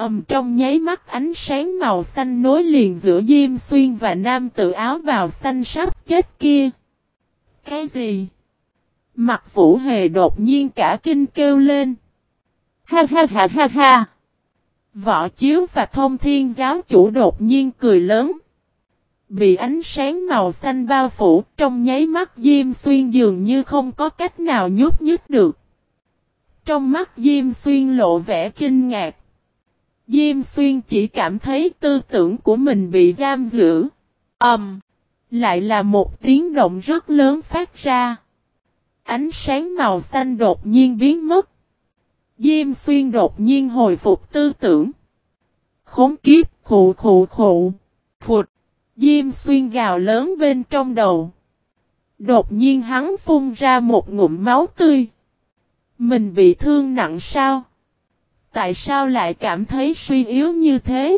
Ầm, trong nháy mắt ánh sáng màu xanh nối liền giữa Diêm Xuyên và nam tự áo bào xanh sắp chết kia. Cái gì? Mặt vũ hề đột nhiên cả kinh kêu lên. Ha ha ha ha ha. Võ chiếu và thông thiên giáo chủ đột nhiên cười lớn. Bị ánh sáng màu xanh bao phủ, trong nháy mắt Diêm Xuyên dường như không có cách nào nhút nhứt được. Trong mắt Diêm Xuyên lộ vẻ kinh ngạc. Diêm Xuyên chỉ cảm thấy tư tưởng của mình bị giam giữ. Ầm. Um, lại là một tiếng động rất lớn phát ra. Ánh sáng màu xanh đột nhiên biến mất. Diêm Xuyên đột nhiên hồi phục tư tưởng. Khốn kiếp khụ khụ khụ. Phụt. Diêm Xuyên gào lớn bên trong đầu. Đột nhiên hắn phun ra một ngụm máu tươi. Mình bị thương nặng sao? Tại sao lại cảm thấy suy yếu như thế?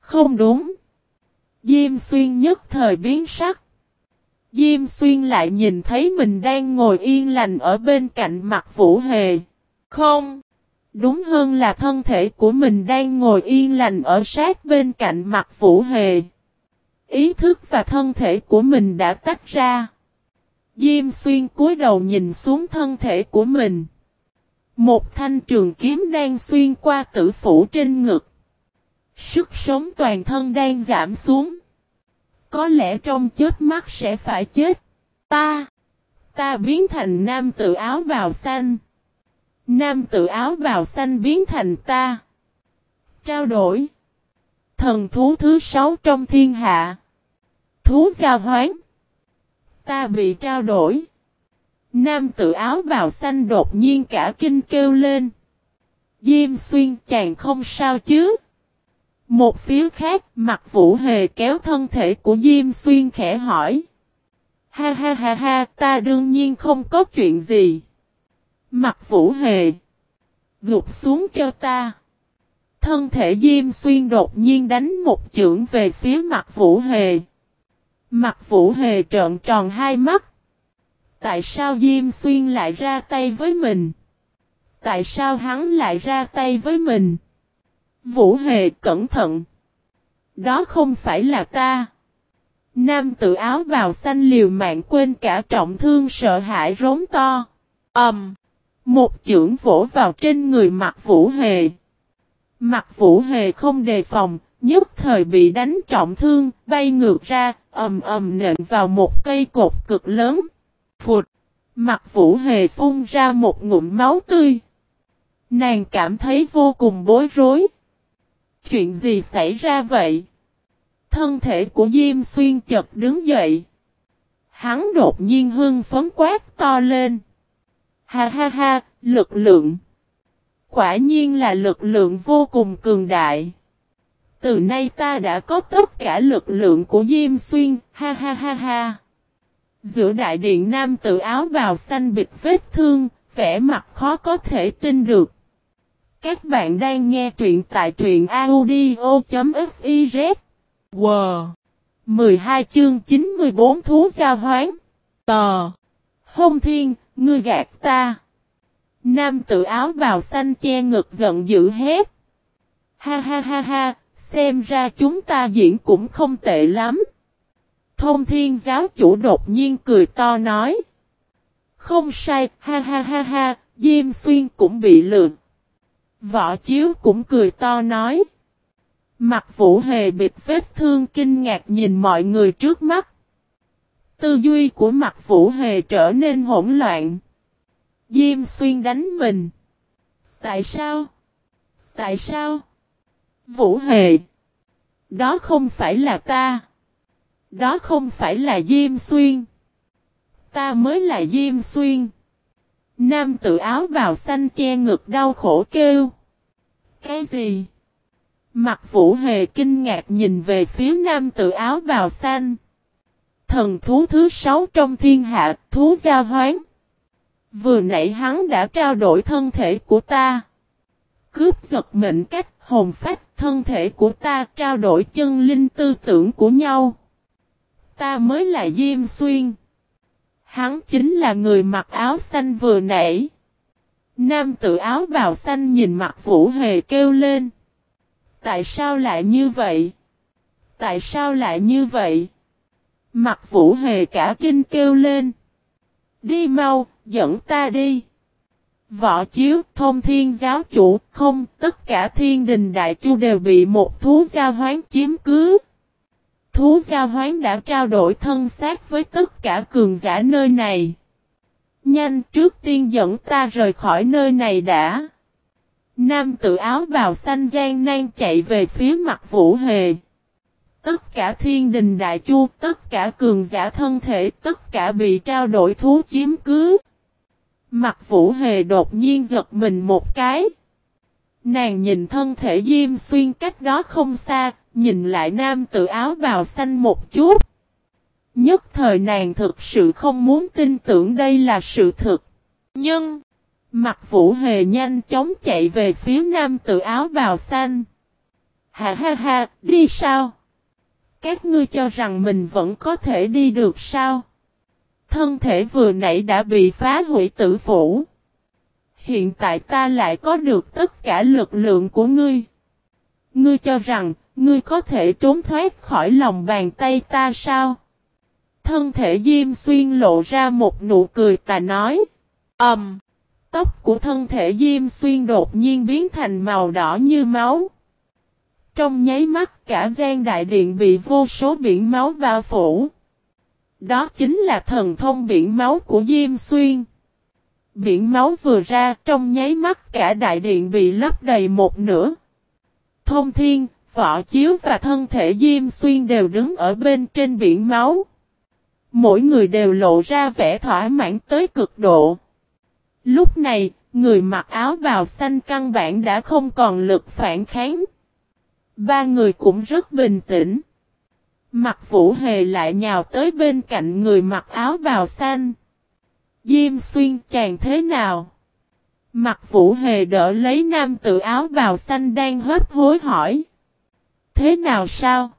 Không đúng. Diêm xuyên nhất thời biến sắc. Diêm xuyên lại nhìn thấy mình đang ngồi yên lành ở bên cạnh mặt vũ hề. Không. Đúng hơn là thân thể của mình đang ngồi yên lành ở sát bên cạnh mặt vũ hề. Ý thức và thân thể của mình đã tách ra. Diêm xuyên cúi đầu nhìn xuống thân thể của mình. Một thanh trường kiếm đang xuyên qua tử phủ trên ngực. Sức sống toàn thân đang giảm xuống. Có lẽ trong chết mắt sẽ phải chết. Ta. Ta biến thành nam tự áo bào xanh. Nam tự áo bào xanh biến thành ta. Trao đổi. Thần thú thứ sáu trong thiên hạ. Thú gia hoán. Ta bị trao đổi. Nam tự áo bào xanh đột nhiên cả kinh kêu lên. Diêm xuyên chàng không sao chứ. Một phía khác mặt vũ hề kéo thân thể của Diêm xuyên khẽ hỏi. Ha ha ha ha, ta đương nhiên không có chuyện gì. Mặt vũ hề. Gục xuống cho ta. Thân thể Diêm xuyên đột nhiên đánh một chưởng về phía mặt vũ hề. Mặt vũ hề trợn tròn hai mắt. Tại sao Diêm Xuyên lại ra tay với mình? Tại sao hắn lại ra tay với mình? Vũ Hề cẩn thận. Đó không phải là ta. Nam tự áo bào xanh liều mạng quên cả trọng thương sợ hãi rống to. Ẩm. Um, một chưởng vỗ vào trên người mặt Vũ Hề. Mặt Vũ Hề không đề phòng, nhất thời bị đánh trọng thương, bay ngược ra, ầm ầm nện vào một cây cột cực lớn. Phụt! Mặt vũ hề phun ra một ngụm máu tươi. Nàng cảm thấy vô cùng bối rối. Chuyện gì xảy ra vậy? Thân thể của Diêm Xuyên chật đứng dậy. Hắn đột nhiên hưng phấn quát to lên. Ha ha ha, lực lượng. Quả nhiên là lực lượng vô cùng cường đại. Từ nay ta đã có tất cả lực lượng của Diêm Xuyên, ha ha ha ha. Giữa đại điện nam tự áo bào xanh bịt vết thương, vẻ mặt khó có thể tin được. Các bạn đang nghe truyện tại truyện audio.fiz. Wow! 12 chương 94 thú giao hoán. Tò! Hông thiên, ngươi gạt ta. Nam tự áo bào xanh che ngực giận dữ hét. Ha ha ha ha, xem ra chúng ta diễn cũng không tệ lắm. Thông thiên giáo chủ đột nhiên cười to nói. Không sai, ha ha ha ha, Diêm Xuyên cũng bị lượn. Võ Chiếu cũng cười to nói. Mặt vũ hề bịt vết thương kinh ngạc nhìn mọi người trước mắt. Tư duy của mặt vũ hề trở nên hỗn loạn. Diêm xuyên đánh mình. Tại sao? Tại sao? Vũ hề. Đó không phải là ta. Đó không phải là Diêm Xuyên. Ta mới là Diêm Xuyên. Nam tự áo bào xanh che ngực đau khổ kêu. Cái gì? Mặt vũ hề kinh ngạc nhìn về phía nam tự áo bào xanh. Thần thú thứ sáu trong thiên hạ, thú gia hoán. Vừa nãy hắn đã trao đổi thân thể của ta. Cướp giật mệnh cách hồn phách thân thể của ta trao đổi chân linh tư tưởng của nhau. Ta mới là Diêm Xuyên. Hắn chính là người mặc áo xanh vừa nãy. Nam tự áo bào xanh nhìn mặt Vũ Hề kêu lên. Tại sao lại như vậy? Tại sao lại như vậy? Mặt vũ hề cả kinh kêu lên. Đi mau, dẫn ta đi. Võ chiếu, thông thiên giáo chủ, không, tất cả thiên đình đại chu đều bị một thú gia hoán chiếm cứ. Thú giao hoán đã trao đổi thân xác với tất cả cường giả nơi này. Nhanh trước tiên dẫn ta rời khỏi nơi này đã. Nam tự áo bào xanh gian nan chạy về phía mặt vũ hề. Tất cả thiên đình đại chu, tất cả cường giả thân thể, tất cả bị trao đổi thú chiếm cứ. Mặt vũ hề đột nhiên giật mình một cái. Nàng nhìn thân thể Diêm Xuyên cách đó không xa, nhìn lại nam tự áo bào xanh một chút. Nhất thời nàng thực sự không muốn tin tưởng đây là sự thật Nhưng, mặt vũ hề nhanh chóng chạy về phía nam tự áo bào xanh. Ha ha ha, đi sao? Các ngươi cho rằng mình vẫn có thể đi được sao? Thân thể vừa nãy đã bị phá hủy tử phủ. Hiện tại ta lại có được tất cả lực lượng của ngươi. Ngươi cho rằng, ngươi có thể trốn thoát khỏi lòng bàn tay ta sao? Thân thể Diêm Xuyên lộ ra một nụ cười tà nói. Ẩm! Um, tóc của thân thể Diêm Xuyên đột nhiên biến thành màu đỏ như máu. Trong nháy mắt cả gian đại điện bị vô số biển máu bao phủ. Đó chính là thần thông biển máu của Diêm Xuyên. Biển máu vừa ra trong nháy mắt cả đại điện bị lấp đầy một nửa. Thông thiên, võ chiếu và thân thể Diêm Xuyên đều đứng ở bên trên biển máu. Mỗi người đều lộ ra vẻ thỏa mãn tới cực độ. Lúc này, người mặc áo bào xanh căn bản đã không còn lực phản kháng. Ba người cũng rất bình tĩnh. Mặt vũ hề lại nhào tới bên cạnh người mặc áo bào xanh. Diêm xuyên chàng thế nào? Mặt vũ hề đỡ lấy nam tự áo bào xanh đang hấp hối hỏi. Thế nào sao?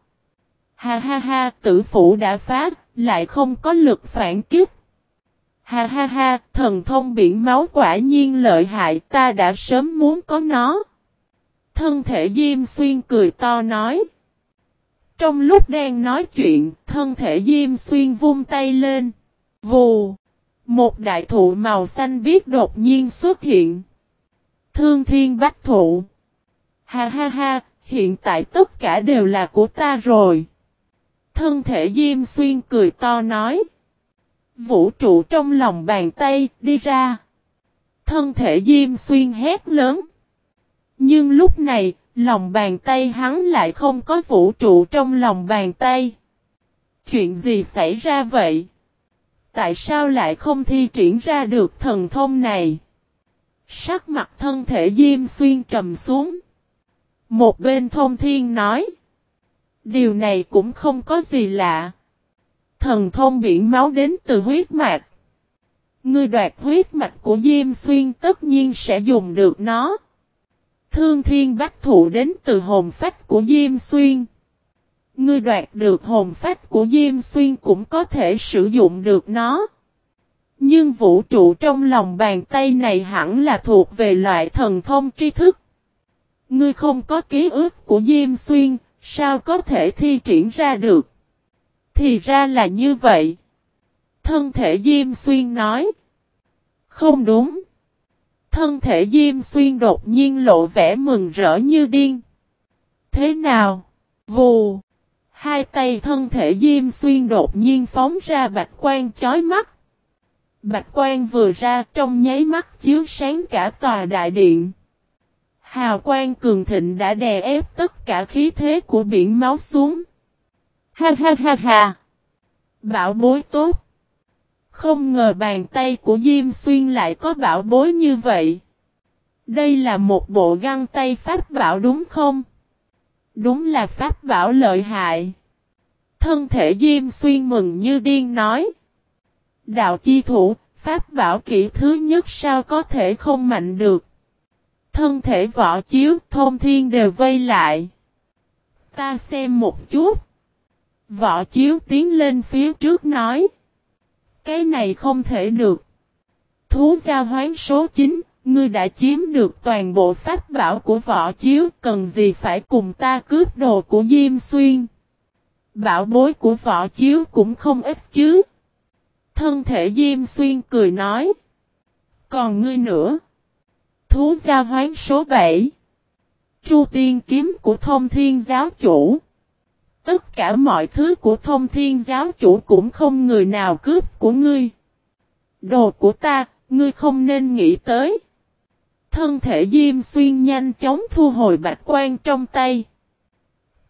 Ha ha ha, tử phủ đã phát, lại không có lực phản kích. Ha ha ha, thần thông biển máu quả nhiên lợi hại ta đã sớm muốn có nó. Thân thể Diêm Xuyên cười to nói. Trong lúc đang nói chuyện, thân thể Diêm Xuyên vung tay lên. Vù! Một đại thụ màu xanh biếc đột nhiên xuất hiện. Thương thiên bách thụ. Ha ha ha, hiện tại tất cả đều là của ta rồi. Thân thể Diêm Xuyên cười to nói. Vũ trụ trong lòng bàn tay, đi ra. Thân thể Diêm Xuyên hét lớn. Nhưng lúc này, lòng bàn tay hắn lại không có vũ trụ trong lòng bàn tay. Chuyện gì xảy ra vậy? Tại sao lại không thi triển ra được thần thông này? Sắc mặt thân thể Diêm Xuyên trầm xuống. Một bên thông thiên nói. Điều này cũng không có gì lạ. Thần thông biển máu đến từ huyết mạch. Ngươi đoạt huyết mạch của Diêm Xuyên tất nhiên sẽ dùng được nó. Thương thiên bách thụ đến từ hồn phách của Diêm Xuyên. Ngươi đoạt được hồn phách của Diêm Xuyên cũng có thể sử dụng được nó. Nhưng vũ trụ trong lòng bàn tay này hẳn là thuộc về loại thần thông tri thức. Ngươi không có ký ức của Diêm Xuyên, sao có thể thi triển ra được? Thì ra là như vậy. Thân thể Diêm Xuyên nói. Không đúng. Thân thể Diêm Xuyên đột nhiên lộ vẻ mừng rỡ như điên. Thế nào? Vù! Hai tay thân thể Diêm Xuyên đột nhiên phóng ra bạch quan chói mắt. Bạch quan vừa ra trong nháy mắt chiếu sáng cả tòa đại điện. Hào quang cường thịnh đã đè ép tất cả khí thế của biển máu xuống. Ha ha ha ha! Bảo bối tốt! Không ngờ bàn tay của Diêm Xuyên lại có bảo bối như vậy. Đây là một bộ găng tay pháp bảo đúng không? Đúng là pháp bảo lợi hại. Thân thể Diêm Xuyên mừng như điên nói. Đạo chi thủ, pháp bảo kỹ thứ nhất sao có thể không mạnh được. Thân thể võ chiếu, thôn thiên đều vây lại. Ta xem một chút. Võ chiếu tiến lên phía trước nói. Cái này không thể được. Thú giao hoán số 9, Ngươi đã chiếm được toàn bộ pháp bảo của võ chiếu, cần gì phải cùng ta cướp đồ của Diêm Xuyên. Bảo bối của võ chiếu cũng không ít chứ. Thân thể Diêm Xuyên cười nói. Còn ngươi nữa. Thú gia hoán số 7. Chu tiên kiếm của thông thiên giáo chủ. Tất cả mọi thứ của thông thiên giáo chủ cũng không người nào cướp của ngươi. Đồ của ta, ngươi không nên nghĩ tới. Thân thể Diêm Xuyên nhanh chóng thu hồi bạch quan trong tay.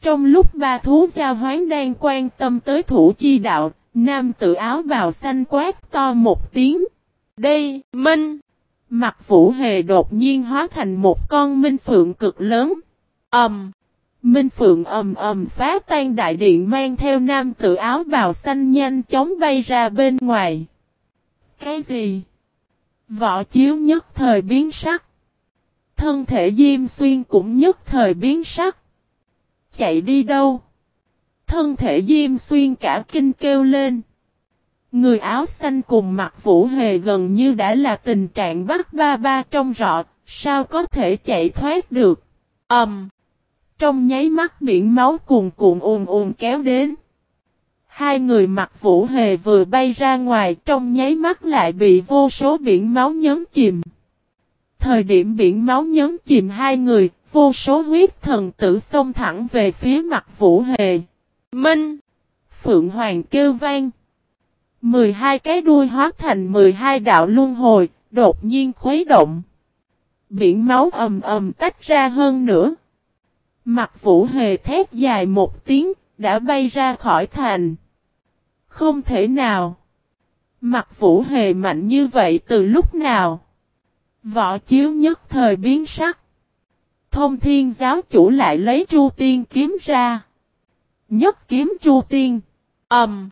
Trong lúc ba thú giao hoán đang quan tâm tới thủ chi đạo, nam tự áo bào xanh quát to một tiếng. Đây, Minh! Mặt vũ hề đột nhiên hóa thành một con minh phượng cực lớn. Ẩm! Um, minh phượng ầm ầm phá tan đại điện mang theo nam tự áo bào xanh nhanh chóng bay ra bên ngoài. Cái gì? Võ chiếu nhất thời biến sắc. Thân thể Diêm Xuyên cũng nhất thời biến sắc. Chạy đi đâu? Thân thể Diêm Xuyên cả kinh kêu lên. Người áo xanh cùng mặt vũ hề gần như đã là tình trạng bắt ba ba trong rọt, sao có thể chạy thoát được? Ẩm! Um, trong nháy mắt biển máu cuồn cuộn ùn ùn kéo đến. Hai người mặc vũ hề vừa bay ra ngoài trong nháy mắt lại bị vô số biển máu nhấn chìm. Thời điểm biển máu nhấn chìm hai người, vô số huyết thần tử xông thẳng về phía mặt vũ hề. Minh! Phượng Hoàng kêu vang. 12 cái đuôi hóa thành 12 đạo luân hồi, đột nhiên khuấy động. Biển máu ầm ầm tách ra hơn nữa. Mặt vũ hề thét dài một tiếng, đã bay ra khỏi thành. Không thể nào. Mặt vũ hề mạnh như vậy từ lúc nào? Võ chiếu nhất thời biến sắc. Thông thiên giáo chủ lại lấy tru tiên kiếm ra. Nhất kiếm tru tiên. Ẩm. Um,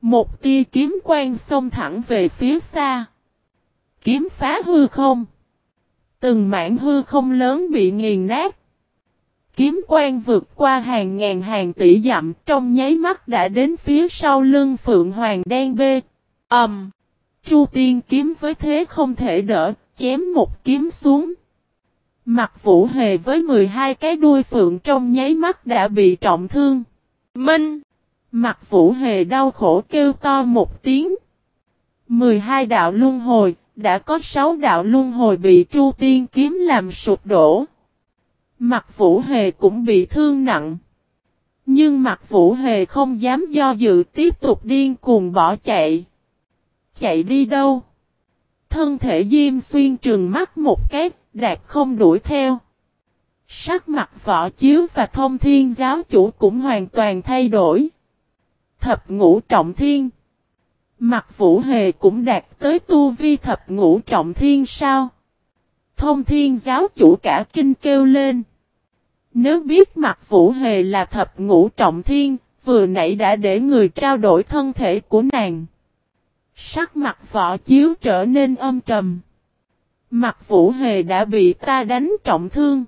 một tia kiếm quang xông thẳng về phía xa. Kiếm phá hư không. Từng mảng hư không lớn bị nghiền nát. Kiếm quang vượt qua hàng ngàn hàng tỷ dặm trong nháy mắt đã đến phía sau lưng Phượng Hoàng đen bê. Ẩm. Um, Chu tiên kiếm với thế không thể đỡ, chém một kiếm xuống. Mặt vũ hề với 12 cái đuôi phượng trong nháy mắt đã bị trọng thương. Minh! Mặt vũ hề đau khổ kêu to một tiếng. 12 đạo luân hồi, đã có 6 đạo luân hồi bị Chu Tiên kiếm làm sụp đổ. Mặt vũ hề cũng bị thương nặng. Nhưng mặt vũ hề không dám do dự tiếp tục điên cuồng bỏ chạy. Chạy đi đâu? Thân thể Diêm Xuyên trừng mắt một cái, đạt không đuổi theo. Sắc mặt võ chiếu và thông thiên giáo chủ cũng hoàn toàn thay đổi. Thập ngũ trọng thiên. Mặt vũ hề cũng đạt tới tu vi thập ngũ trọng thiên sao? Thông thiên giáo chủ cả kinh kêu lên. Nếu biết mặt vũ hề là thập ngũ trọng thiên, vừa nãy đã để người trao đổi thân thể của nàng. Sắc mặt võ chiếu trở nên âm trầm. Mặt vũ hề đã bị ta đánh trọng thương.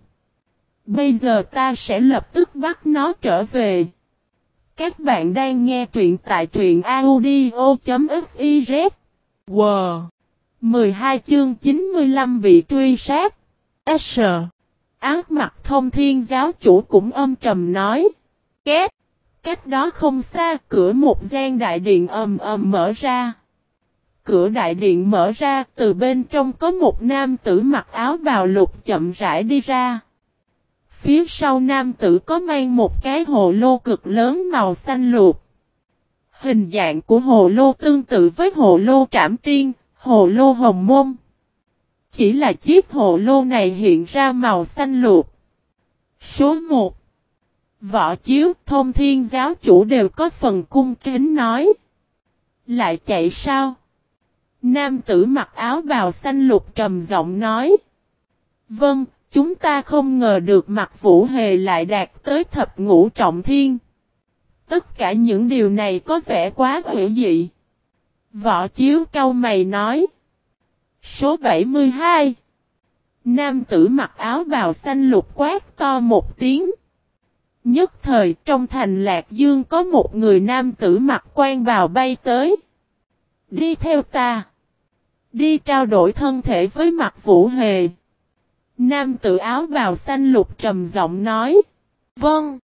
Bây giờ ta sẽ lập tức bắt nó trở về. Các bạn đang nghe truyện tại truyện audio.fiz. Wow! 12 chương 95 bị truy sát. S. Ác mặt thông thiên giáo chủ cũng âm trầm nói. kết Cách đó không xa cửa một gian đại điện ầm ầm mở ra. Cửa đại điện mở ra, từ bên trong có một nam tử mặc áo bào lục chậm rãi đi ra. Phía sau nam tử có mang một cái hồ lô cực lớn màu xanh lục. Hình dạng của hồ lô tương tự với hồ lô trảm tiên, hồ lô hồng môn. Chỉ là chiếc hồ lô này hiện ra màu xanh lục. Số 1 Võ chiếu, thông thiên giáo chủ đều có phần cung kính nói. Lại chạy sao? Nam tử mặc áo bào xanh lục trầm giọng nói. Vâng, chúng ta không ngờ được mặt vũ hề lại đạt tới thập ngũ trọng thiên. Tất cả những điều này có vẻ quá hữu dị. Võ chiếu câu mày nói. Số 72 Nam tử mặc áo bào xanh lục quát to một tiếng. Nhất thời trong thành Lạc Dương có một người nam tử mặc quan bào bay tới. Đi theo ta. Đi trao đổi thân thể với mặt vũ hề. Nam tự áo bào xanh lục trầm giọng nói. Vâng.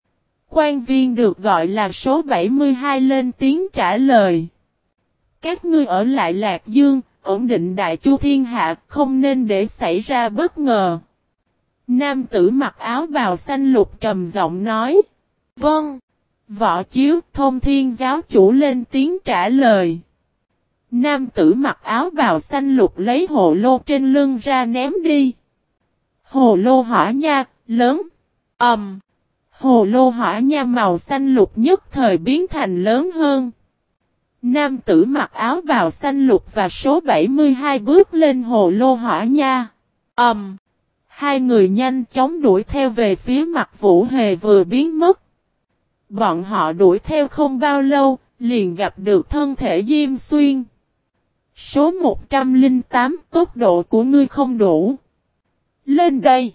Quan viên được gọi là số 72 lên tiếng trả lời. Các ngươi ở lại Lạc Dương, ổn định đại chu thiên hạ, không nên để xảy ra bất ngờ. Nam tử mặc áo bào xanh lục trầm giọng nói. Vâng. Võ chiếu thông thiên giáo chủ lên tiếng trả lời. Nam tử mặc áo bào xanh lục lấy hộ lô trên lưng ra ném đi. Hồ lô hỏa nha, lớn. ầm. Um, hồ lô hỏa nha màu xanh lục nhất thời biến thành lớn hơn. Nam tử mặc áo bào xanh lục và số 72 bước lên hồ lô hỏa nha. ầm. Um, hai người nhanh chóng đuổi theo về phía mặt vũ hề vừa biến mất. Bọn họ đuổi theo không bao lâu, liền gặp được thân thể Diêm Xuyên. Số 108 tốc độ của ngươi không đủ. Lên đây.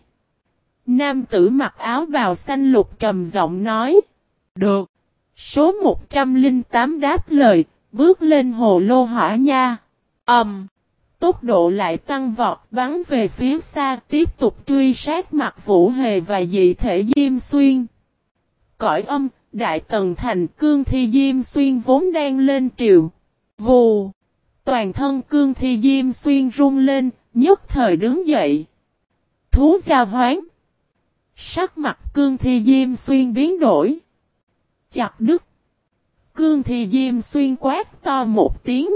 Nam tử mặc áo bào xanh lục trầm giọng nói. Được. Số 108 đáp lời, bước lên hồ lô hỏa nha. Ẩm. Um, tốc độ lại tăng vọt bắn về phía xa tiếp tục truy sát mặt vũ hề và dị thể diêm xuyên. Cõi âm, đại tần thành cương thi diêm xuyên vốn đang lên triều. Vù. Toàn thân cương thi diêm xuyên rung lên, nhất thời đứng dậy. Thú giao hoán. Sắc mặt cương thi diêm xuyên biến đổi. Chặt đứt. Cương thi diêm xuyên quát to một tiếng.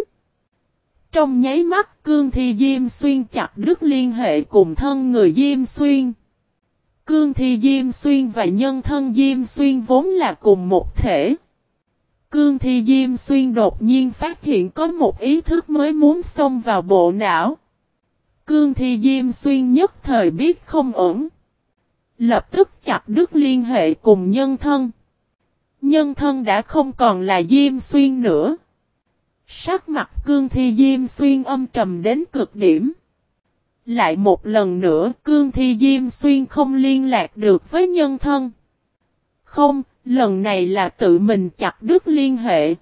Trong nháy mắt cương thi diêm xuyên chặt đứt liên hệ cùng thân người diêm xuyên. Cương thi diêm xuyên và nhân thân diêm xuyên vốn là cùng một thể. Cương Thi Diêm Xuyên đột nhiên phát hiện có một ý thức mới muốn xông vào bộ não. Cương Thi Diêm Xuyên nhất thời biết không ổn. Lập tức chặt đứt liên hệ cùng nhân thân. Nhân thân đã không còn là Diêm Xuyên nữa. Sắc mặt Cương Thi Diêm Xuyên âm trầm đến cực điểm. Lại một lần nữa Cương Thi Diêm Xuyên không liên lạc được với nhân thân. Không, Lần này là tự mình chặt đứt liên hệ.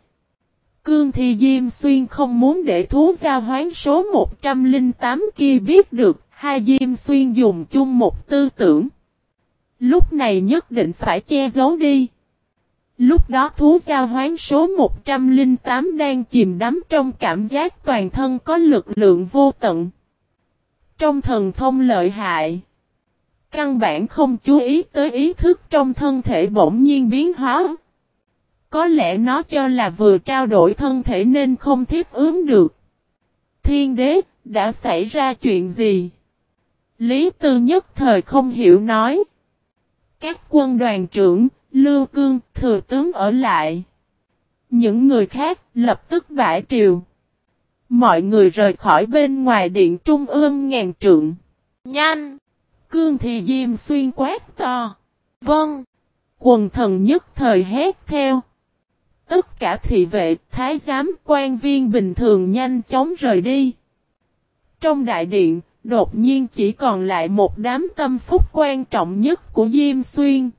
Cương Thi Diêm Xuyên không muốn để thú gia hoán số 108 kia biết được hai Diêm Xuyên dùng chung một tư tưởng. Lúc này nhất định phải che giấu đi. Lúc đó thú gia hoán số 108 đang chìm đắm trong cảm giác toàn thân có lực lượng vô tận. Trong thần thông lợi hại. Căn bản không chú ý tới ý thức trong thân thể bỗng nhiên biến hóa. Có lẽ nó cho là vừa trao đổi thân thể nên không thiết ướm được. Thiên đế, đã xảy ra chuyện gì? Lý Tư nhất thời không hiểu nói. Các quân đoàn trưởng, Lưu Cương, Thừa Tướng ở lại. Những người khác lập tức bãi triều. Mọi người rời khỏi bên ngoài điện trung ương ngàn trượng. Nhanh! Cương thì diêm xuyên quát to. Vâng. Quần thần nhất thời hét theo. Tất cả thị vệ, thái giám, quan viên bình thường nhanh chóng rời đi. Trong đại điện, đột nhiên chỉ còn lại một đám tâm phúc quan trọng nhất của Diêm Xuyên.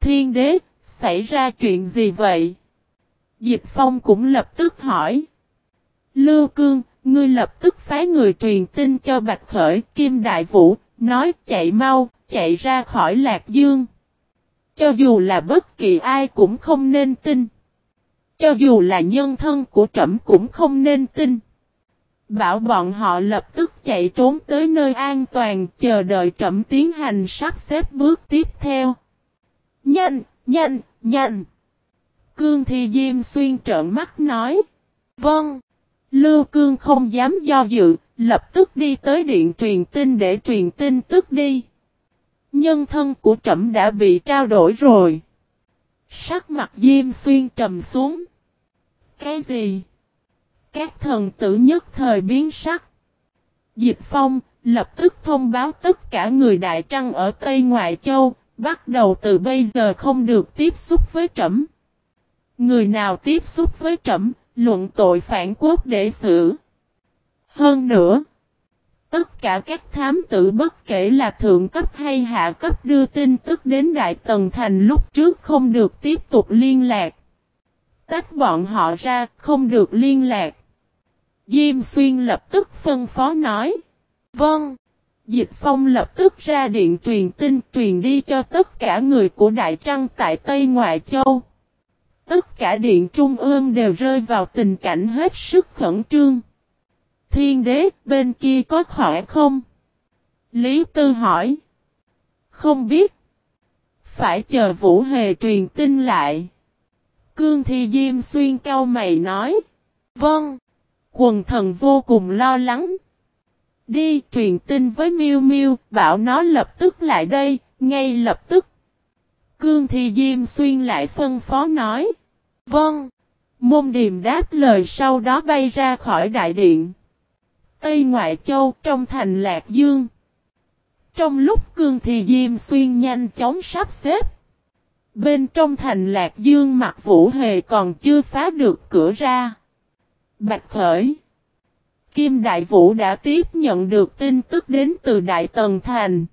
Thiên đế, xảy ra chuyện gì vậy? Dịch Phong cũng lập tức hỏi. Lưu Cương, ngươi lập tức phái người truyền tin cho Bạch Khởi, Kim Đại Vũ, Nói chạy mau, chạy ra khỏi Lạc Dương. Cho dù là bất kỳ ai cũng không nên tin. Cho dù là nhân thân của trẫm cũng không nên tin. Bảo bọn họ lập tức chạy trốn tới nơi an toàn chờ đợi trẫm tiến hành sắp xếp bước tiếp theo. Nhanh, nhanh, nhanh. Cương Thi Diêm xuyên trợn mắt nói. Vâng. Lưu Cương không dám do dự, Lập tức đi tới điện truyền tin để truyền tin tức đi. Nhân thân của trẫm đã bị trao đổi rồi. Sắc mặt Diêm Xuyên trầm xuống. Cái gì? Các thần tử nhất thời biến sắc. Dịch Phong lập tức thông báo tất cả người Đại Trăng ở Tây Ngoại Châu, bắt đầu từ bây giờ không được tiếp xúc với trẫm. Người nào tiếp xúc với trẫm, luận tội phản quốc để xử. Hơn nữa, tất cả các thám tử bất kể là thượng cấp hay hạ cấp đưa tin tức đến Đại Tần Thành lúc trước không được tiếp tục liên lạc. Tách bọn họ ra, không được liên lạc. Diêm Xuyên lập tức phân phó nói. Vâng. Dịch Phong lập tức ra điện truyền tin truyền đi cho tất cả người của Đại Trăng tại Tây Ngoại Châu. Tất cả điện trung ương đều rơi vào tình cảnh hết sức khẩn trương. Thiên đế, bên kia có khỏe không? Lý Tư hỏi. Không biết. Phải chờ Vũ Hề truyền tin lại. Cương Thi Diêm xuyên cao mày nói. Vâng. Quần thần vô cùng lo lắng. Đi truyền tin với Miu Miu, bảo nó lập tức lại đây, ngay lập tức. Cương Thi Diêm Xuyên lại phân phó nói. Vâng. Môn điềm đáp lời sau đó bay ra khỏi đại điện. Tây Ngoại Châu trong thành Lạc Dương. Trong lúc Cương thì Diêm Xuyên nhanh chóng sắp xếp. Bên trong thành Lạc Dương mặt Vũ Hề còn chưa phá được cửa ra. Bạch Khởi. Kim Đại Vũ đã tiếp nhận được tin tức đến từ Đại Tần Thành.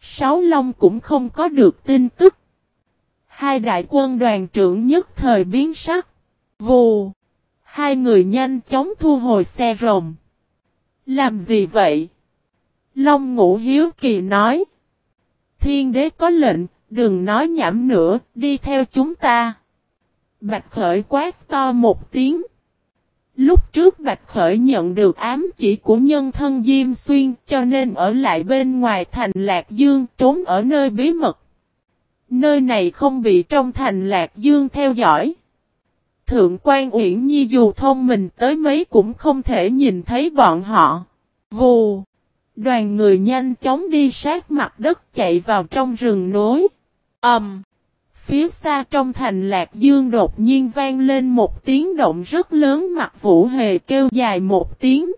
Sáu Long cũng không có được tin tức. Hai đại quân đoàn trưởng nhất thời biến sắc. Vù. Hai người nhanh chóng thu hồi xe rồng. Làm gì vậy? Long ngũ hiếu kỳ nói. Thiên đế có lệnh, đừng nói nhảm nữa, đi theo chúng ta. Bạch khởi quát to một tiếng. Lúc trước Bạch Khởi nhận được ám chỉ của nhân thân Diêm Xuyên cho nên ở lại bên ngoài thành Lạc Dương trốn ở nơi bí mật. Nơi này không bị trong thành Lạc Dương theo dõi. Thượng quan Uyển Nhi dù thông mình tới mấy cũng không thể nhìn thấy bọn họ. Vù! Đoàn người nhanh chóng đi sát mặt đất chạy vào trong rừng nối. ầm, Um, phía xa trong thành Lạc Dương đột nhiên vang lên một tiếng động rất lớn mặt vũ hề kêu dài một tiếng.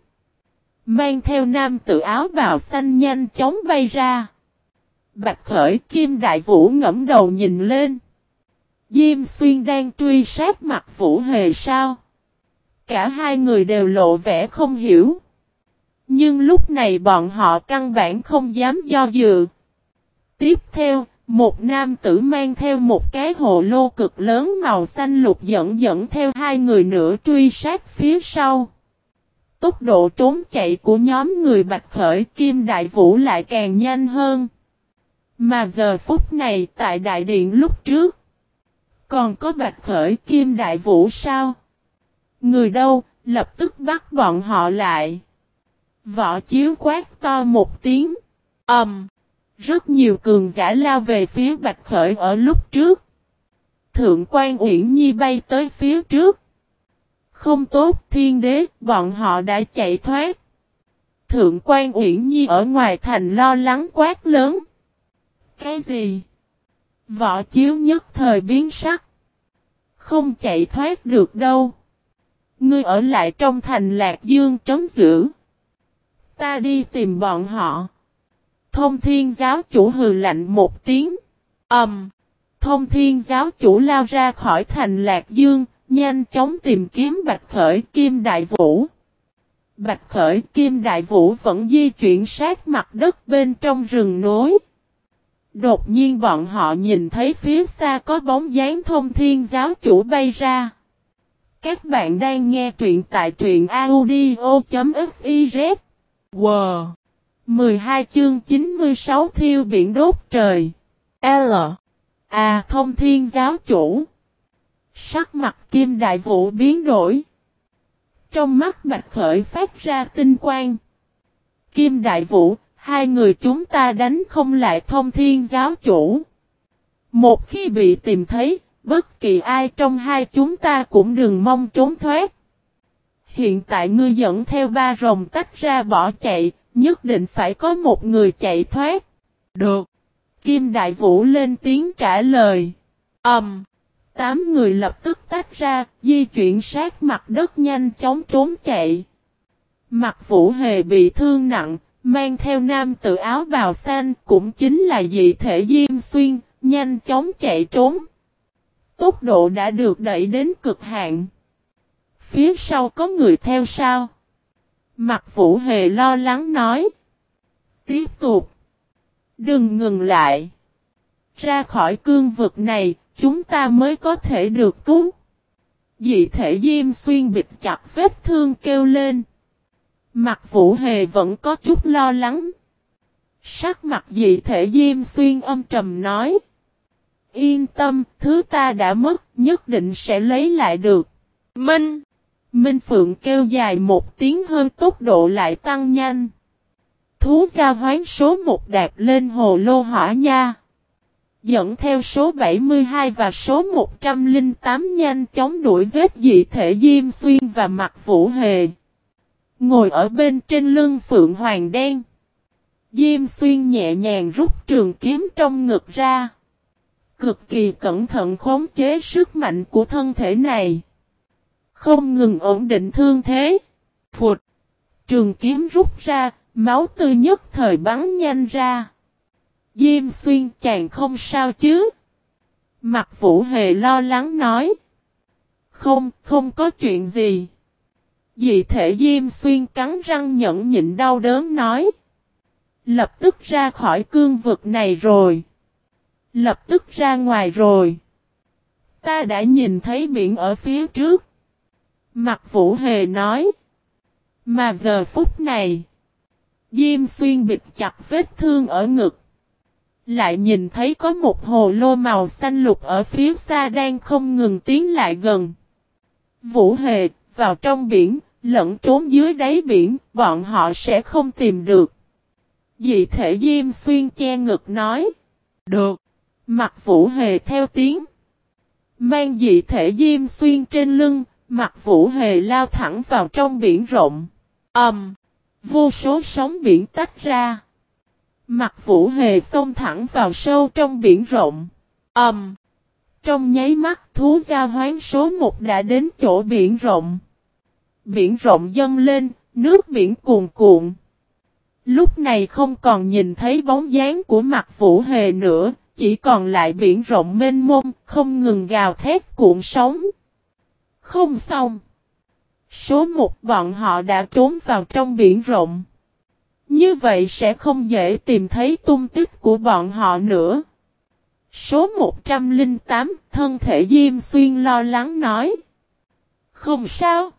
Mang theo nam tự áo bào xanh nhanh chóng bay ra. Bạch khởi kim đại vũ ngẫm đầu nhìn lên. Diêm xuyên đang truy sát mặt vũ hề sao? Cả hai người đều lộ vẻ không hiểu. Nhưng lúc này bọn họ căn bản không dám do dự. Tiếp theo, một nam tử mang theo một cái hồ lô cực lớn màu xanh lục dẫn dẫn theo hai người nữa truy sát phía sau. Tốc độ trốn chạy của nhóm người Bạch Khởi Kim Đại Vũ lại càng nhanh hơn. Mà giờ phút này tại đại điện lúc trước. Còn có Bạch Khởi Kim Đại Vũ sao? Người đâu, lập tức bắt bọn họ lại. Võ chiếu quát to một tiếng. Ẩm. Um, rất nhiều cường giả lao về phía Bạch Khởi ở lúc trước. Thượng quan Uyển Nhi bay tới phía trước. Không tốt thiên đế, bọn họ đã chạy thoát. Thượng quan Uyển Nhi ở ngoài thành lo lắng quát lớn. Cái gì? Võ chiếu nhất thời biến sắc. Không chạy thoát được đâu. Ngươi ở lại trong thành Lạc Dương trấn giữ. Ta đi tìm bọn họ. Thông thiên giáo chủ hừ lạnh một tiếng. Ẩm. Um, thông thiên giáo chủ lao ra khỏi thành Lạc Dương, nhanh chóng tìm kiếm Bạch Khởi Kim Đại Vũ. Bạch Khởi Kim Đại Vũ vẫn di chuyển sát mặt đất bên trong rừng nối. Đột nhiên bọn họ nhìn thấy phía xa có bóng dáng thông thiên giáo chủ bay ra. Các bạn đang nghe truyện tại truyện audio.fiz. Wow! 12 chương 96 thiêu biển đốt trời. L. À thông thiên giáo chủ. Sắc mặt kim đại vũ biến đổi. Trong mắt bạch khởi phát ra tinh quang. Kim đại vũ, hai người chúng ta đánh không lại thông thiên giáo chủ. Một khi bị tìm thấy, bất kỳ ai trong hai chúng ta cũng đừng mong trốn thoát. Hiện tại ngươi dẫn theo ba rồng tách ra bỏ chạy, Nhất định phải có một người chạy thoát. Được. Kim Đại Vũ lên tiếng trả lời. Ẩm. Um, tám người lập tức tách ra, di chuyển sát mặt đất nhanh chóng trốn chạy. Mặt Vũ Hề bị thương nặng, mang theo nam tự áo bào xanh cũng chính là dị thể Diêm Xuyên, nhanh chóng chạy trốn. Tốc độ đã được đẩy đến cực hạn. Phía sau có người theo sao? Mặt vũ hề lo lắng nói. Tiếp tục. Đừng ngừng lại. Ra khỏi cương vực này, chúng ta mới có thể được cứu. Dị thể Diêm Xuyên bịt chặt vết thương kêu lên. Mặt Vũ Hề vẫn có chút lo lắng. Sắc mặt dị thể Diêm Xuyên âm trầm nói. Yên tâm, thứ ta đã mất, nhất định sẽ lấy lại được. Minh! Minh Phượng kêu dài một tiếng hơn tốc độ lại tăng nhanh. Thú gia hoán số 1 đạp lên hồ lô hỏa nha. Dẫn theo số 72 và số 108 nhanh chóng đuổi giết dị thể Diêm Xuyên và mặt Vũ Hề. Ngồi ở bên trên lưng Phượng Hoàng đen. Diêm Xuyên nhẹ nhàng rút trường kiếm trong ngực ra. Cực kỳ cẩn thận khống chế sức mạnh của thân thể này. Không ngừng ổn định thương thế. Phụt. Trường kiếm rút ra, máu tươi nhất thời bắn nhanh ra. Diêm xuyên chàng không sao chứ. Mặt vũ hề lo lắng nói. Không, không có chuyện gì. Dị thể Diêm xuyên cắn răng nhẫn nhịn đau đớn nói. Lập tức ra khỏi cương vực này rồi. Lập tức ra ngoài rồi. Ta đã nhìn thấy biển ở phía trước. Mặt vũ hề nói. Mà giờ phút này. Diêm xuyên bịt chặt vết thương ở ngực. Lại nhìn thấy có một hồ lô màu xanh lục ở phía xa đang không ngừng tiến lại gần. Vũ hề, vào trong biển, lẫn trốn dưới đáy biển, bọn họ sẽ không tìm được. Dị thể Diêm Xuyên che ngực nói. Được. Mặt Vũ Hề theo tiếng. Mang dị thể Diêm Xuyên trên lưng, mặt Vũ Hề lao thẳng vào trong biển rộng. Âm. Um, vô số sóng biển tách ra. Mặt Vũ Hề xông thẳng vào sâu trong biển rộng. Âm. Um, trong nháy mắt thú gia hoán số 1 đã đến chỗ biển rộng. Biển rộng dâng lên, nước biển cuồn cuộn. Lúc này không còn nhìn thấy bóng dáng của mặt Vũ Hề nữa, chỉ còn lại biển rộng mênh mông, không ngừng gào thét cuộn sóng. Không xong. Số một bọn họ đã trốn vào trong biển rộng. Như vậy sẽ không dễ tìm thấy tung tích của bọn họ nữa. Số 108, thân thể Diêm Xuyên lo lắng nói. Không sao.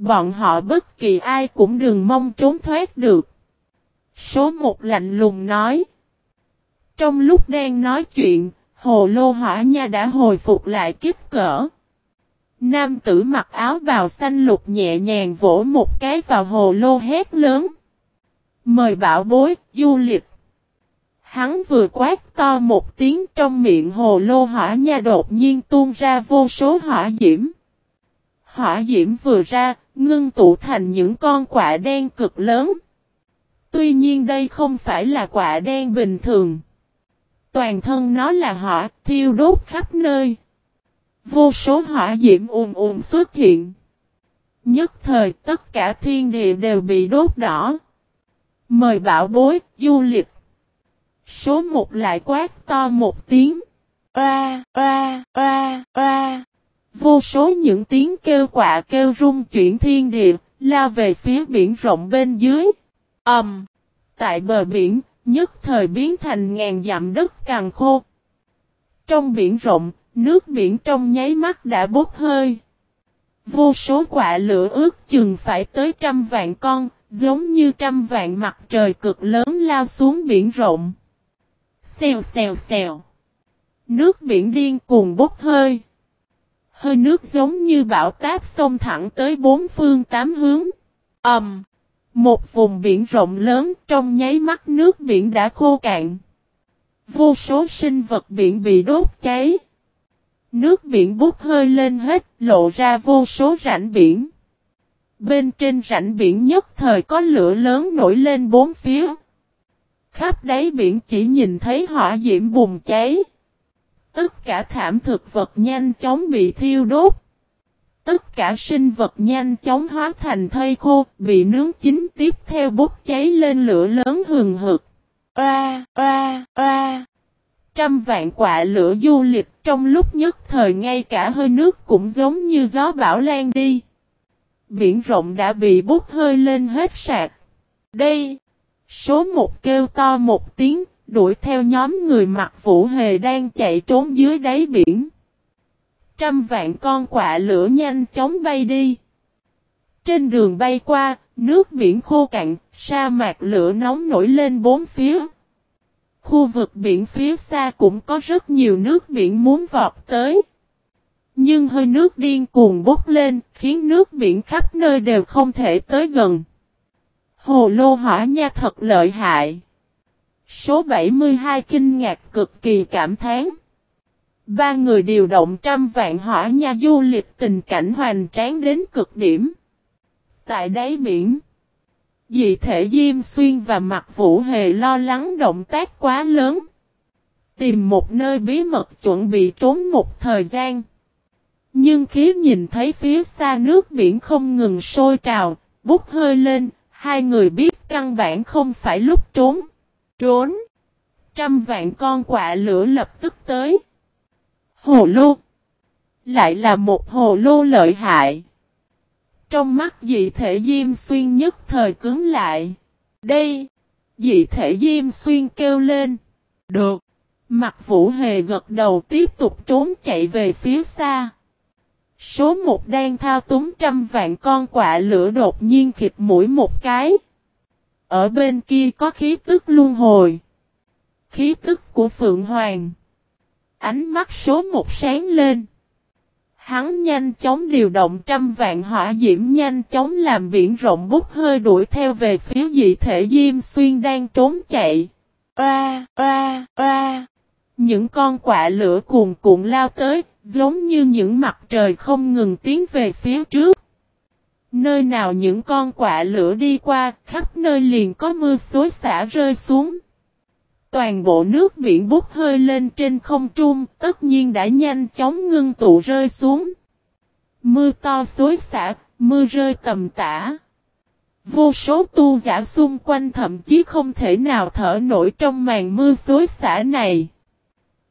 Bọn họ bất kỳ ai cũng đừng mong trốn thoát được. Số 1 lạnh lùng nói. Trong lúc đang nói chuyện, hồ lô hỏa nha đã hồi phục lại kích cỡ. Nam tử mặc áo bào xanh lục nhẹ nhàng vỗ một cái vào hồ lô hét lớn. Mời bảo bối, du lịch. Hắn vừa quát to một tiếng trong miệng hồ lô hỏa nha đột nhiên tuôn ra vô số hỏa diễm. Hỏa diễm vừa ra, ngưng tụ thành những con quạ đen cực lớn. Tuy nhiên đây không phải là quạ đen bình thường. Toàn thân nó là hỏa, thiêu đốt khắp nơi. Vô số hỏa diễm ùn ùn xuất hiện. Nhất thời tất cả thiên địa đều bị đốt đỏ. Mời bảo bối, du lịch. Số một lại quát to một tiếng. Oa, oa, oa, oa. Vô số những tiếng kêu quạ kêu rung chuyển thiên địa, lao về phía biển rộng bên dưới. Ầm. Um, tại bờ biển, nhất thời biến thành ngàn dặm đất càng khô. Trong biển rộng, nước biển trong nháy mắt đã bốc hơi. Vô số quạ lửa ướt chừng phải tới trăm vạn con, giống như trăm vạn mặt trời cực lớn lao xuống biển rộng. Xèo xèo xèo. Nước biển điên cuồng bốc hơi. Hơi nước giống như bão táp xông thẳng tới bốn phương tám hướng. Ầm. Um, một vùng biển rộng lớn trong nháy mắt nước biển đã khô cạn. Vô số sinh vật biển bị đốt cháy. Nước biển bút hơi lên hết, lộ ra vô số rãnh biển. Bên trên rãnh biển nhất thời có lửa lớn nổi lên bốn phía. Khắp đáy biển chỉ nhìn thấy hỏa diễm bùng cháy. Tất cả thảm thực vật nhanh chóng bị thiêu đốt. Tất cả sinh vật nhanh chóng hóa thành thây khô, bị nướng chín tiếp theo bốc cháy lên lửa lớn hừng hực. Oa, oa, oa. Trăm vạn quạ lửa du lịch trong lúc nhất thời ngay cả hơi nước cũng giống như gió bão lan đi. Biển rộng đã bị bốc hơi lên hết sạc. Đây, số một kêu to một tiếng, đuổi theo nhóm người mặc vũ hề đang chạy trốn dưới đáy biển. Trăm vạn con quạ lửa nhanh chóng bay đi. Trên đường bay qua, nước biển khô cạn, sa mạc lửa nóng nổi lên bốn phía. Khu vực biển phía xa cũng có rất nhiều nước biển muốn vọt tới. Nhưng hơi nước điên cuồng bốc lên, khiến nước biển khắp nơi đều không thể tới gần. Hồ lô hỏa nha thật lợi hại. Số 72 kinh ngạc cực kỳ cảm thán. Ba người điều động trăm vạn hỏa nha du lịch tình cảnh hoành tráng đến cực điểm. Tại đáy biển, dị thể Diêm Xuyên và Mặt Vũ Hề lo lắng động tác quá lớn. Tìm một nơi bí mật chuẩn bị trốn một thời gian. Nhưng khi nhìn thấy phía xa nước biển không ngừng sôi trào, bút hơi lên, hai người biết căn bản không phải lúc trốn. Trốn. Trăm vạn con quạ lửa lập tức tới. Hồ lô. Lại là một hồ lô lợi hại. Trong mắt dị thể Diêm Xuyên nhất thời cứng lại. Đây. Dị thể Diêm Xuyên kêu lên. Được. Mặt vũ hề gật đầu tiếp tục trốn chạy về phía xa. Số một đang thao túng trăm vạn con quạ lửa đột nhiên khịt mũi một cái. Ở bên kia có khí tức luân hồi. Khí tức của Phượng Hoàng. Ánh mắt số một sáng lên. Hắn nhanh chóng điều động trăm vạn hỏa diễm nhanh chóng làm biển rộng bút hơi đuổi theo về phía dị thể Diêm Xuyên đang trốn chạy. Oa, oa, oa. Những con quạ lửa cuồn cuộn lao tới, giống như những mặt trời không ngừng tiến về phía trước. Nơi nào những con quạ lửa đi qua, khắp nơi liền có mưa xối xả rơi xuống. Toàn bộ nước biển bút hơi lên trên không trung, tất nhiên đã nhanh chóng ngưng tụ rơi xuống. Mưa to xối xả, mưa rơi tầm tả. Vô số tu giả xung quanh thậm chí không thể nào thở nổi trong màn mưa xối xả này.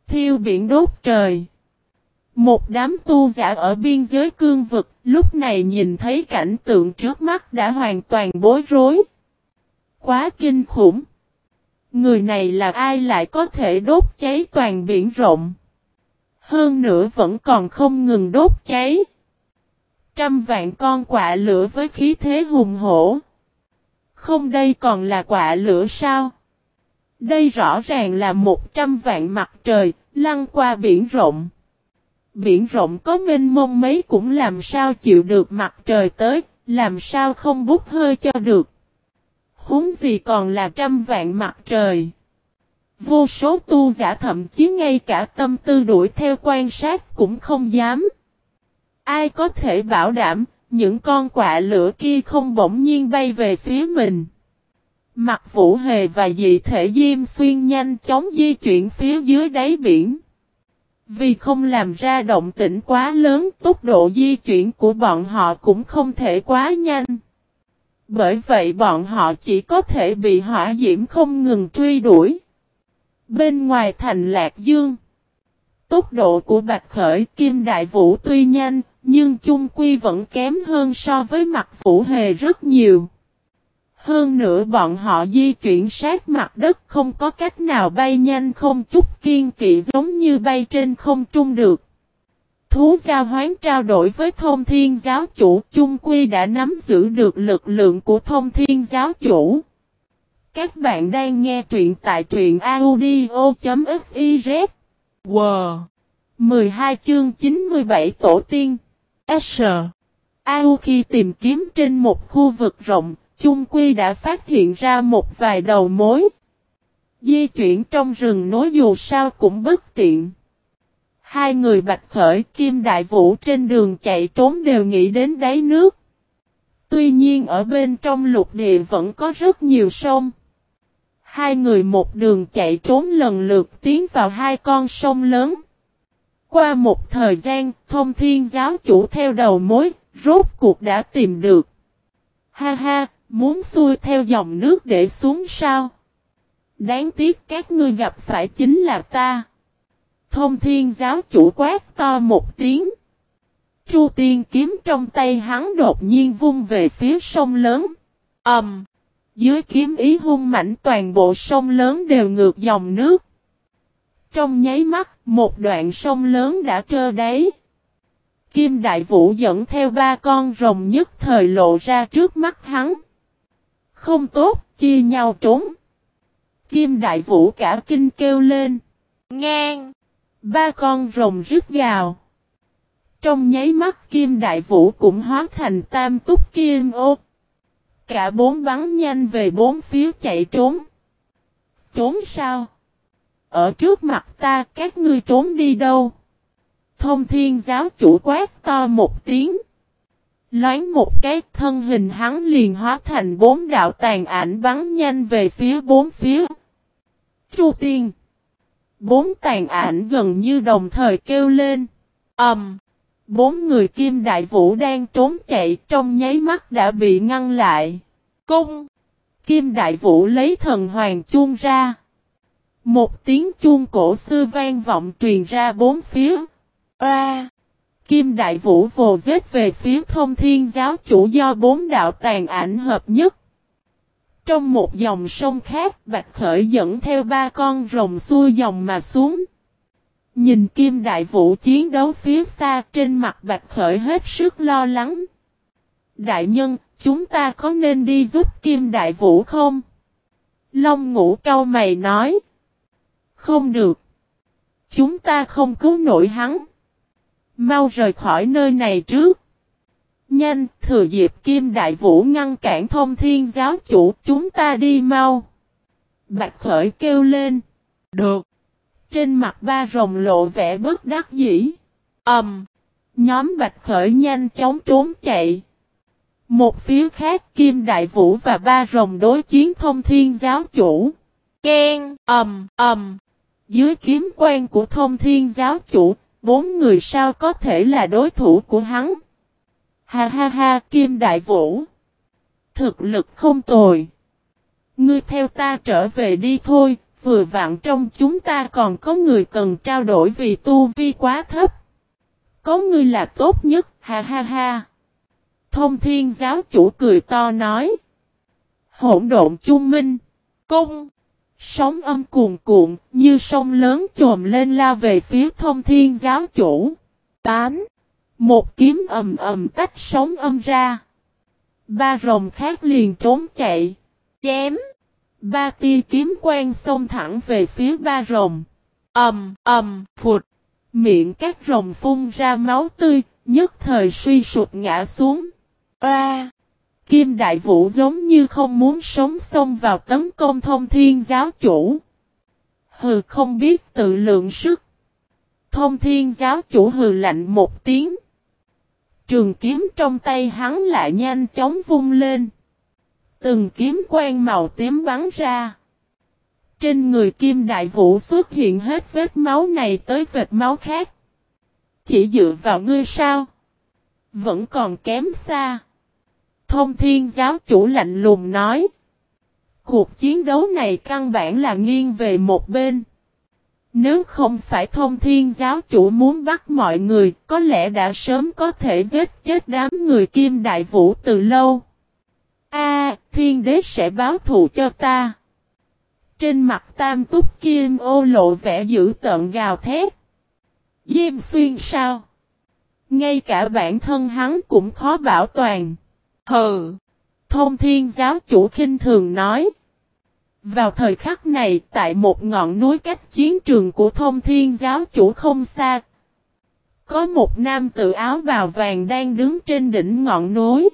Thiêu biển đốt trời. Một đám tu giả ở biên giới cương vực, lúc này nhìn thấy cảnh tượng trước mắt đã hoàn toàn bối rối. Quá kinh khủng. Người này là ai lại có thể đốt cháy toàn biển rộng? Hơn nữa vẫn còn không ngừng đốt cháy. Trăm vạn con quạ lửa với khí thế hùng hổ. Không đây còn là quạ lửa sao? Đây rõ ràng là một trăm vạn mặt trời, lăn qua biển rộng. Biển rộng có mênh mông mấy cũng làm sao chịu được mặt trời tới, làm sao không bút hơi cho được. Húng gì còn là trăm vạn mặt trời. Vô số tu giả thậm chí ngay cả tâm tư đuổi theo quan sát cũng không dám. Ai có thể bảo đảm, những con quạ lửa kia không bỗng nhiên bay về phía mình. Mặt vũ hề và dị thể diêm xuyên nhanh chóng di chuyển phía dưới đáy biển. Vì không làm ra động tĩnh quá lớn, tốc độ di chuyển của bọn họ cũng không thể quá nhanh. Bởi vậy bọn họ chỉ có thể bị hỏa diễm không ngừng truy đuổi. Bên ngoài thành Lạc Dương, tốc độ của Bạch Khởi Kim Đại Vũ tuy nhanh, nhưng chung quy vẫn kém hơn so với mặt Vũ Hề rất nhiều. Hơn nữa bọn họ di chuyển sát mặt đất không có cách nào bay nhanh không chút kiên kỵ giống như bay trên không trung được. Thú giao hoán trao đổi với thông thiên giáo chủ chung quy đã nắm giữ được lực lượng của thông thiên giáo chủ. Các bạn đang nghe truyện tại truyện audio.fiz. Wow! 12 chương 97 Tổ tiên S. Au khi tìm kiếm trên một khu vực rộng, chung quy đã phát hiện ra một vài đầu mối. Di chuyển trong rừng nối dù sao cũng bất tiện. Hai người bạch khởi kim đại vũ trên đường chạy trốn đều nghĩ đến đáy nước. Tuy nhiên ở bên trong lục địa vẫn có rất nhiều sông. Hai người một đường chạy trốn lần lượt tiến vào hai con sông lớn. Qua một thời gian, thông thiên giáo chủ theo đầu mối, rốt cuộc đã tìm được. Ha ha, muốn xuôi theo dòng nước để xuống sao? Đáng tiếc các ngươi gặp phải chính là ta. Thông thiên giáo chủ quát to một tiếng. Chu tiên kiếm trong tay hắn đột nhiên vung về phía sông lớn. ầm Um, dưới kiếm ý hung mảnh toàn bộ sông lớn đều ngược dòng nước. Trong nháy mắt, một đoạn sông lớn đã trơ đáy. Kim Đại Vũ dẫn theo ba con rồng nhất thời lộ ra trước mắt hắn. Không tốt, chia nhau trốn. Kim Đại Vũ cả kinh kêu lên. Ngang! Ba con rồng rứt gào. Trong nháy mắt Kim Đại Vũ cũng hóa thành tam túc kim ô. Cả bốn bắn nhanh về bốn phía chạy trốn. Trốn sao? Ở trước mặt ta các ngươi trốn đi đâu? Thông thiên giáo chủ quát to một tiếng. Loáng một cái thân hình hắn liền hóa thành bốn đạo tàn ảnh bắn nhanh về phía bốn phía. Chu tiên. Bốn tàn ảnh gần như đồng thời kêu lên. Ẩm. Um, bốn người kim đại vũ đang trốn chạy trong nháy mắt đã bị ngăn lại. Cung. Kim đại vũ lấy thần hoàng chuông ra. Một tiếng chuông cổ xưa vang vọng truyền ra bốn phía. A. Kim Đại Vũ vồ giết về phía thông thiên giáo chủ do bốn đạo tàn ảnh hợp nhất. Trong một dòng sông khác, Bạch Khởi dẫn theo ba con rồng xuôi dòng mà xuống. Nhìn Kim Đại Vũ chiến đấu phía xa trên mặt Bạch Khởi hết sức lo lắng. Đại nhân, chúng ta có nên đi giúp Kim Đại Vũ không? Long ngũ cao mày nói. Không được. Chúng ta không cứu nổi hắn. Mau rời khỏi nơi này trước. Nhanh, thừa dịp Kim Đại Vũ ngăn cản thông thiên giáo chủ chúng ta đi mau. Bạch Khởi kêu lên. Được. Trên mặt ba rồng lộ vẻ bất đắc dĩ. Ẩm. Um, nhóm Bạch Khởi nhanh chóng trốn chạy. Một phía khác Kim Đại Vũ và ba rồng đối chiến thông thiên giáo chủ. Ken, ầm, ầm. Dưới kiếm quan của thông thiên giáo chủ, bốn người sao có thể là đối thủ của hắn. Ha ha ha, Kim Đại Vũ. Thực lực không tồi. Ngươi theo ta trở về đi thôi, vừa vặn trong chúng ta còn có người cần trao đổi vì tu vi quá thấp. Có ngươi là tốt nhất, ha ha ha. Thông thiên giáo chủ cười to nói. Hỗn độn chung minh. Cung. Sóng âm cuồn cuộn, như sông lớn trồm lên lao về phía thông thiên giáo chủ. Tán. Một kiếm ầm ầm tách sóng âm ra. Ba rồng khác liền trốn chạy. Chém. Ba tia kiếm quang xông thẳng về phía ba rồng. Ầm, ầm, phụt. Miệng các rồng phun ra máu tươi, nhất thời suy sụp ngã xuống. A! Kim Đại Vũ giống như không muốn sống xông vào tấn công thông thiên giáo chủ. Hừ, không biết tự lượng sức. Thông thiên giáo chủ hừ lạnh một tiếng. Trường kiếm trong tay hắn lại nhanh chóng vung lên. Từng kiếm quen màu tím bắn ra. Trên người Kim Đại Vũ xuất hiện hết vết máu này tới vết máu khác. Chỉ dựa vào ngươi sao? Vẫn còn kém xa. Thông thiên giáo chủ lạnh lùng nói. Cuộc chiến đấu này căn bản là nghiêng về một bên. Nếu không phải thông thiên giáo chủ muốn bắt mọi người, có lẽ đã sớm có thể giết chết đám người kim đại vũ từ lâu. A, thiên đế sẽ báo thù cho ta. Trên mặt tam túc kim ô lộ vẻ dữ tợn gào thét. Diêm xuyên sao? Ngay cả bản thân hắn cũng khó bảo toàn. Hừ! Thông thiên giáo chủ khinh thường nói. Vào thời khắc này, tại một ngọn núi cách chiến trường của thông thiên giáo chủ không xa, có một nam tự áo bào vàng đang đứng trên đỉnh ngọn núi.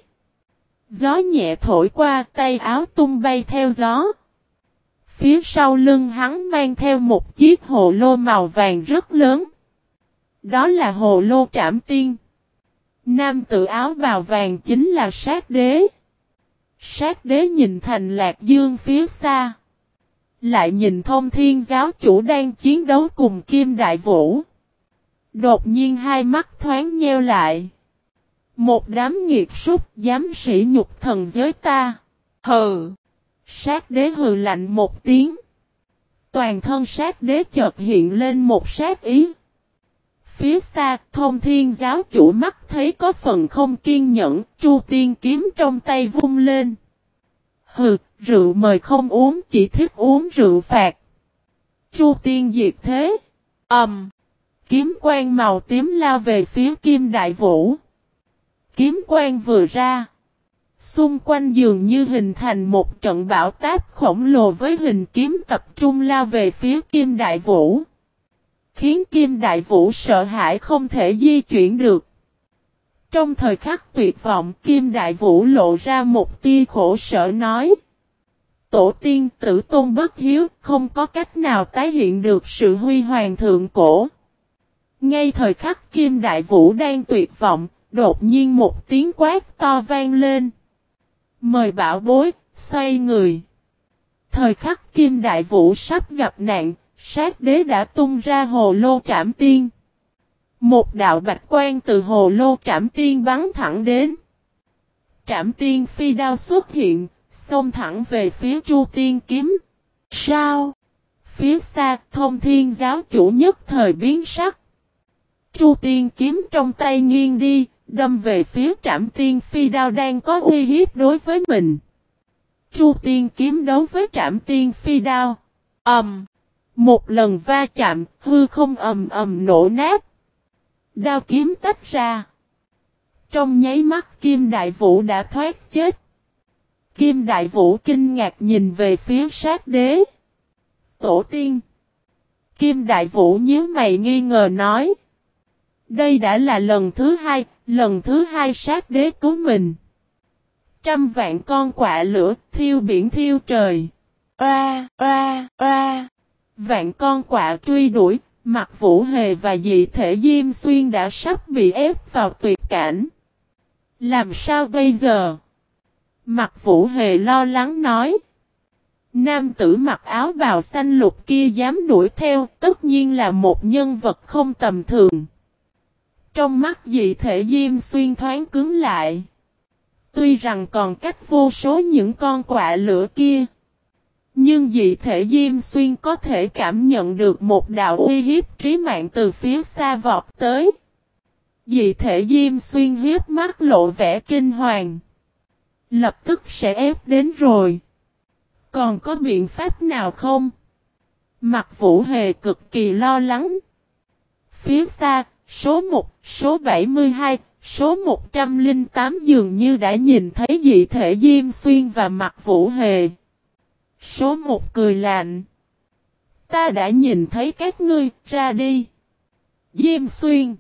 Gió nhẹ thổi qua tay áo tung bay theo gió. Phía sau lưng hắn mang theo một chiếc hồ lô màu vàng rất lớn. Đó là hồ lô trảm tiên. Nam tự áo bào vàng chính là sát đế. Sát đế nhìn thành lạc dương phía xa. Lại nhìn thông thiên giáo chủ đang chiến đấu cùng Kim Đại Vũ. Đột nhiên hai mắt thoáng nheo lại. Một đám nghiệt súc dám sỉ nhục thần giới ta. Hừ. Sát đế hừ lạnh một tiếng. Toàn thân sát đế chợt hiện lên một sát ý. Phía xa, thông thiên giáo chủ mắt thấy có phần không kiên nhẫn, chu tiên kiếm trong tay vung lên. Hừ, rượu mời không uống, chỉ thích uống rượu phạt. Chu tiên diệt thế. ầm Um, Kiếm quang màu tím lao về phía Kim Đại Vũ. Kiếm quang vừa ra. Xung quanh dường như hình thành một trận bão táp khổng lồ với hình kiếm tập trung lao về phía Kim Đại Vũ. Khiến Kim Đại Vũ sợ hãi không thể di chuyển được. Trong thời khắc tuyệt vọng Kim Đại Vũ lộ ra một tia khổ sở nói. Tổ tiên tử tôn bất hiếu không có cách nào tái hiện được sự huy hoàng thượng cổ. Ngay thời khắc Kim Đại Vũ đang tuyệt vọng, đột nhiên một tiếng quát to vang lên. Mời bảo bối, xoay người. Thời khắc Kim Đại Vũ sắp gặp nạn, sát đế đã tung ra hồ lô trảm tiên. Một đạo bạch quan từ hồ lô trảm tiên bắn thẳng đến. Trảm tiên phi đao xuất hiện, xông thẳng về phía Chu Tiên kiếm. Sao? Phía xa, thông thiên giáo chủ nhất thời biến sắc. Chu Tiên kiếm trong tay nghiêng đi, đâm về phía trảm tiên phi đao đang có uy hiếp đối với mình. Chu Tiên kiếm đấu với trảm tiên phi đao. Ầm! Um, một lần va chạm, hư không ầm ầm nổ nát. Đao kiếm tách ra. Trong nháy mắt Kim Đại Vũ đã thoát chết. Kim Đại Vũ kinh ngạc nhìn về phía sát đế. Tổ tiên. Kim Đại Vũ nhớ mày nghi ngờ nói. Đây đã là lần thứ hai, lần thứ hai sát đế cứu mình. Trăm vạn con quạ lửa, thiêu biển thiêu trời. Oa, oa, oa. Vạn con quạ truy đuổi, mặt vũ hề và dị thể Diêm Xuyên đã sắp bị ép vào tuyệt cảnh. Làm sao bây giờ? Mặt vũ hề lo lắng nói. Nam tử mặc áo bào xanh lục kia dám đuổi theo, tất nhiên là một nhân vật không tầm thường. Trong mắt dị thể Diêm Xuyên thoáng cứng lại. Tuy rằng còn cách vô số những con quạ lửa kia. Nhưng dị thể Diêm Xuyên có thể cảm nhận được một đạo uy hiếp trí mạng từ phía xa vọt tới. Dị thể Diêm Xuyên hiếp mắt lộ vẻ kinh hoàng. Lập tức sẽ ép đến rồi. Còn có biện pháp nào không? Mặt vũ hề cực kỳ lo lắng. Phía xa, số 1, số 72, số 108 dường như đã nhìn thấy dị thể Diêm Xuyên và mặt vũ hề. Số một cười lạnh. Ta đã nhìn thấy các ngươi, ra đi. Diêm Xuyên.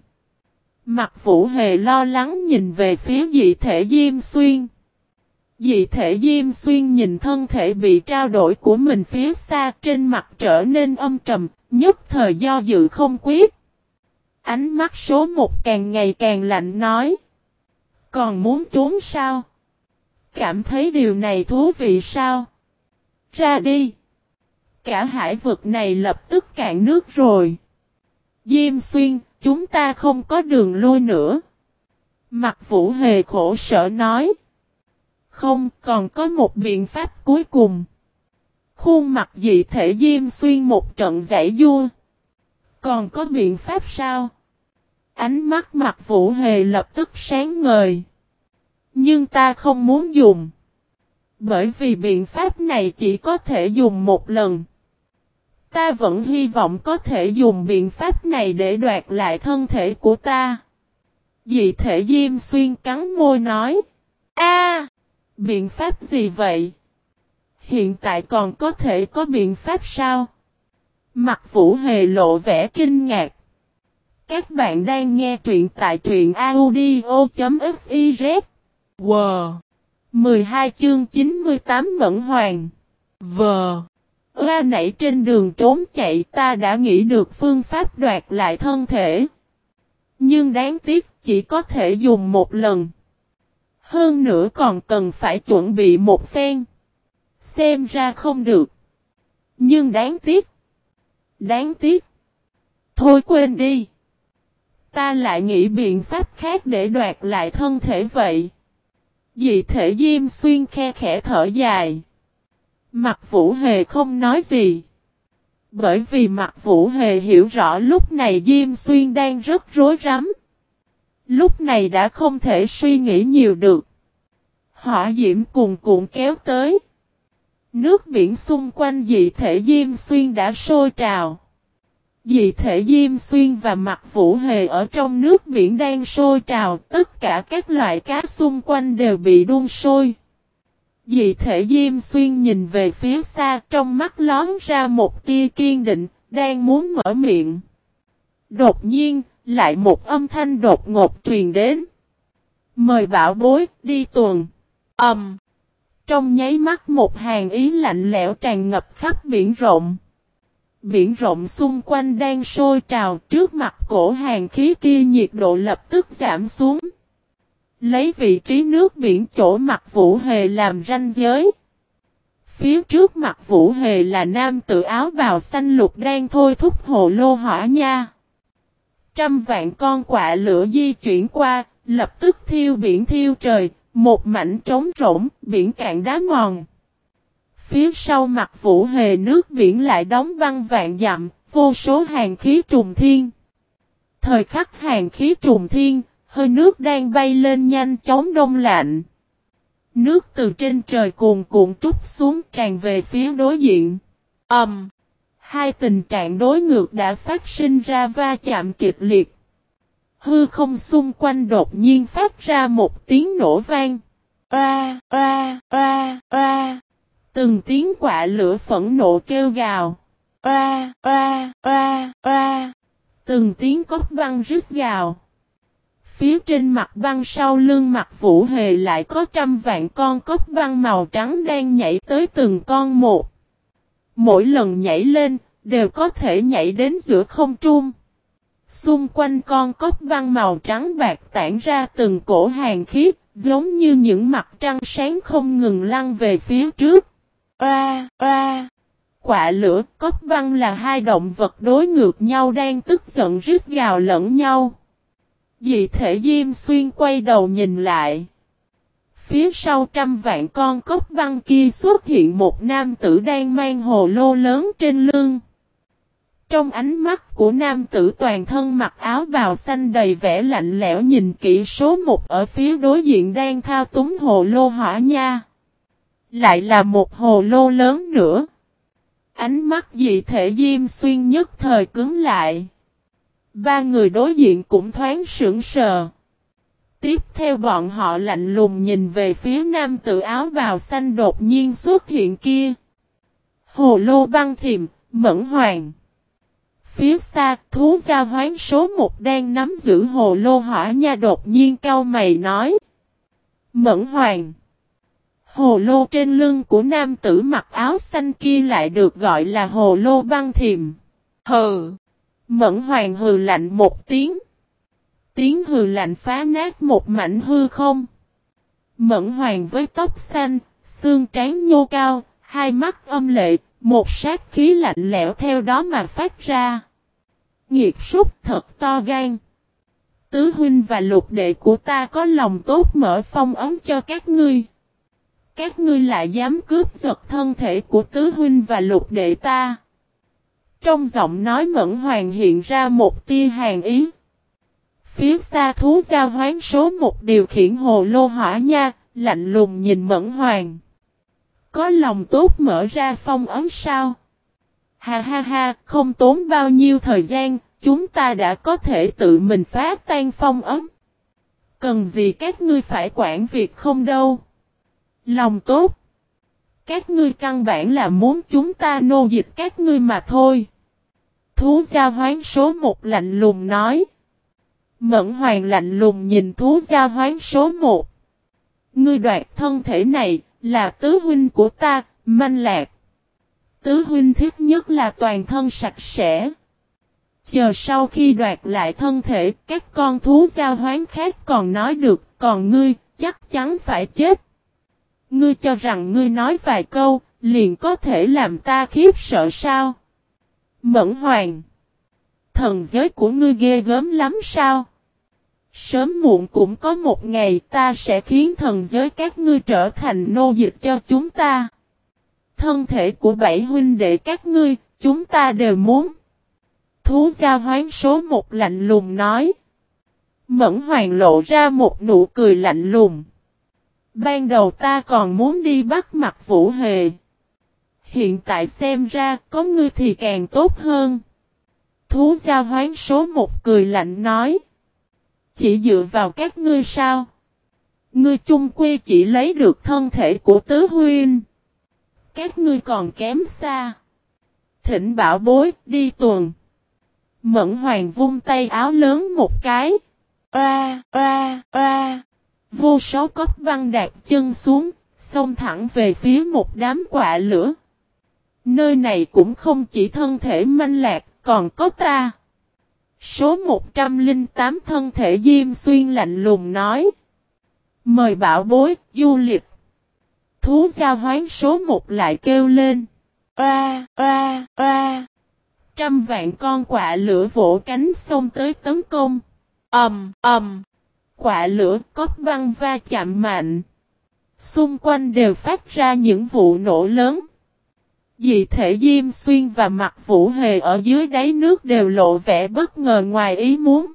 Mặt vũ hề lo lắng nhìn về phía dị thể Diêm Xuyên. Dị thể Diêm Xuyên nhìn thân thể bị trao đổi của mình phía xa trên mặt trở nên âm trầm, nhất thời do dự không quyết. Ánh mắt số một càng ngày càng lạnh nói. Còn muốn trốn sao? Cảm thấy điều này thú vị sao? Ra đi! Cả hải vực này lập tức cạn nước rồi. Diêm xuyên, chúng ta không có đường lui nữa. Mặt vũ hề khổ sở nói. Không, còn có một biện pháp cuối cùng. Khuôn mặt dị thể Diêm Xuyên một trận giải vua. Còn có biện pháp sao? Ánh mắt mặt vũ hề lập tức sáng ngời. Nhưng ta không muốn dùng. Bởi vì biện pháp này chỉ có thể dùng một lần. Ta vẫn hy vọng có thể dùng biện pháp này để đoạt lại thân thể của ta. Dị thể Diêm Xuyên cắn môi nói. A, Biện pháp gì vậy? Hiện tại còn có thể có biện pháp sao? Mặt vũ hề lộ vẻ kinh ngạc. Các bạn đang nghe truyện tại truyện audio.fif. Wow! 12 chương 98 Mẫn Hoàng. Vờ! Ra nãy trên đường trốn chạy, ta đã nghĩ được phương pháp đoạt lại thân thể. Nhưng đáng tiếc chỉ có thể dùng một lần. Hơn nữa còn cần phải chuẩn bị một phen. Xem ra không được. Nhưng đáng tiếc. Đáng tiếc. Thôi quên đi. Ta lại nghĩ biện pháp khác để đoạt lại thân thể vậy. Dị thể Diêm Xuyên khe khẽ thở dài. Mặt Vũ Hề không nói gì. Bởi vì mặt Vũ Hề hiểu rõ lúc này Diêm Xuyên đang rất rối rắm. Lúc này đã không thể suy nghĩ nhiều được. họ diễm cùng cuộn kéo tới. Nước biển xung quanh dị thể Diêm Xuyên đã sôi trào. Dị thể Diêm Xuyên và mặt Vũ Hề ở trong nước biển đang sôi trào, tất cả các loại cá xung quanh đều bị đun sôi. Dị thể Diêm Xuyên nhìn về phía xa trong mắt lón ra một tia kiên định, đang muốn mở miệng. Đột nhiên, lại một âm thanh đột ngột truyền đến. Mời bảo bối, đi tuần. Âm. Um, trong nháy mắt một hàng ý lạnh lẽo tràn ngập khắp biển rộng. Biển rộng xung quanh đang sôi trào trước mặt cổ hàng khí kia nhiệt độ lập tức giảm xuống. Lấy vị trí nước biển chỗ mặt Vũ Hề làm ranh giới. Phía trước mặt Vũ Hề là nam tự áo bào xanh lục đang thôi thúc hồ lô hỏa nha. Trăm vạn con quạ lửa di chuyển qua, lập tức thiêu biển thiêu trời, một mảnh trống rỗng, biển cạn đá mòn. Phía sau mặt vũ hề nước biển lại đóng băng vạn dặm, vô số hàng khí trùng thiên. Thời khắc hàng khí trùng thiên, hơi nước đang bay lên nhanh chóng đông lạnh. Nước từ trên trời cuồn cuộn trút xuống tràn về phía đối diện. Ầm! Um, hai tình trạng đối ngược đã phát sinh ra va chạm kịch liệt. Hư không xung quanh đột nhiên phát ra một tiếng nổ vang. Oa, oa, oa, oa. Từng tiếng quạ lửa phẫn nộ kêu gào. Oa, oa, oa, oa. Từng tiếng cốc băng rít gào. Phía trên mặt băng sau lưng mặt vũ hề lại có trăm vạn con cốc băng màu trắng đang nhảy tới từng con một. Mỗi lần nhảy lên, đều có thể nhảy đến giữa không trung. Xung quanh con cốc băng màu trắng bạc tản ra từng cổ hàng khiếp, giống như những mặt trăng sáng không ngừng lăn về phía trước. Oa, oa. Quạ lửa, cốc băng là hai động vật đối ngược nhau đang tức giận rít gào lẫn nhau. Dị thể Diêm Xuyên quay đầu nhìn lại. Phía sau trăm vạn con cốc băng kia xuất hiện một nam tử đang mang hồ lô lớn trên lưng. Trong ánh mắt của nam tử toàn thân mặc áo bào xanh đầy vẻ lạnh lẽo nhìn kỹ số một ở phía đối diện đang thao túng hồ lô hỏa nha. Lại là một hồ lô lớn nữa. Ánh mắt dị thể diêm xuyên nhất thời cứng lại. Ba người đối diện cũng thoáng sững sờ. Tiếp theo bọn họ lạnh lùng nhìn về phía nam tự áo bào xanh đột nhiên xuất hiện kia. Hồ lô băng thiềm, mẫn hoàng. Phía xa, thú gia hoán số một đang nắm giữ hồ lô hỏa nha đột nhiên cao mày nói. Mẫn hoàng. Hồ lô trên lưng của nam tử mặc áo xanh kia lại được gọi là hồ lô băng thiềm. Hừ. Mẫn hoàng hừ lạnh một tiếng. Tiếng hừ lạnh phá nát một mảnh hư không. Mẫn hoàng với tóc xanh, xương trán nhô cao, hai mắt âm lệ, một sát khí lạnh lẽo theo đó mà phát ra. Nghiệt súc thật to gan. Tứ huynh và lục đệ của ta có lòng tốt mở phong ấm cho các ngươi. Các ngươi lại dám cướp giật thân thể của tứ huynh và lục đệ ta. Trong giọng nói mẫn hoàng hiện ra một tia hàng ý. Phía xa thú giao hoán số một điều khiển hồ lô hỏa nha, lạnh lùng nhìn mẫn hoàng. Có lòng tốt mở ra phong ấm sao? Ha ha ha, không tốn bao nhiêu thời gian, chúng ta đã có thể tự mình phá tan phong ấm. Cần gì các ngươi phải quản việc không đâu. Lòng tốt. Các ngươi căn bản là muốn chúng ta nô dịch các ngươi mà thôi. Thú gia hoán số một lạnh lùng nói. Mẫn hoàng lạnh lùng nhìn thú gia hoán số một. Ngươi đoạt thân thể này, là tứ huynh của ta, manh lạc. Tứ huynh thiết nhất là toàn thân sạch sẽ. Chờ sau khi đoạt lại thân thể, các con thú giao hoán khác còn nói được, còn ngươi, chắc chắn phải chết. Ngươi cho rằng ngươi nói vài câu, liền có thể làm ta khiếp sợ sao? Mẫn hoàng. Thần giới của ngươi ghê gớm lắm sao? Sớm muộn cũng có một ngày ta sẽ khiến thần giới các ngươi trở thành nô dịch cho chúng ta. Thân thể của bảy huynh đệ các ngươi, chúng ta đều muốn. Thú gia hoán số một lạnh lùng nói. Mẫn hoàng lộ ra một nụ cười lạnh lùng. Ban đầu ta còn muốn đi bắt mặt vũ hề. Hiện tại xem ra có ngươi thì càng tốt hơn. thú giao hoán số một cười lạnh nói. Chỉ dựa vào các ngươi sao? Ngươi chung quy chỉ lấy được thân thể của tứ huyên. Các ngươi còn kém xa. Thỉnh bảo bối đi tuần. Mẫn hoàng vung tay áo lớn một cái. Oa, oa, oa. Vô số cốc băng đạp chân xuống, xông thẳng về phía một đám quạ lửa. Nơi này cũng không chỉ thân thể manh lạc, còn có ta. Số 108 thân thể Diêm Xuyên lạnh lùng nói. Mời bảo bối, du lịch. Thú giao hoán số 1 lại kêu lên. Oa, oa, oa. Trăm vạn con quạ lửa vỗ cánh xông tới tấn công. Ầm, ầm. Quạ lửa cốt băng va chạm mạnh. Xung quanh đều phát ra những vụ nổ lớn. Dị thể Diêm Xuyên và mặt Vũ Hề ở dưới đáy nước đều lộ vẻ bất ngờ ngoài ý muốn.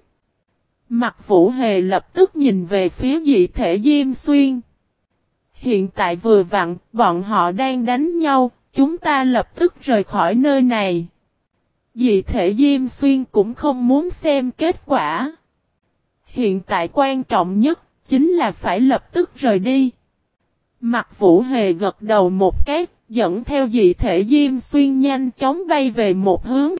Mặt Vũ Hề lập tức nhìn về phía dị thể Diêm Xuyên. Hiện tại vừa vặn, bọn họ đang đánh nhau, chúng ta lập tức rời khỏi nơi này. Dị thể Diêm Xuyên cũng không muốn xem kết quả. Hiện tại quan trọng nhất, chính là phải lập tức rời đi. Mặt Vũ Hề gật đầu một cái, dẫn theo dị thể Diêm Xuyên nhanh chóng bay về một hướng.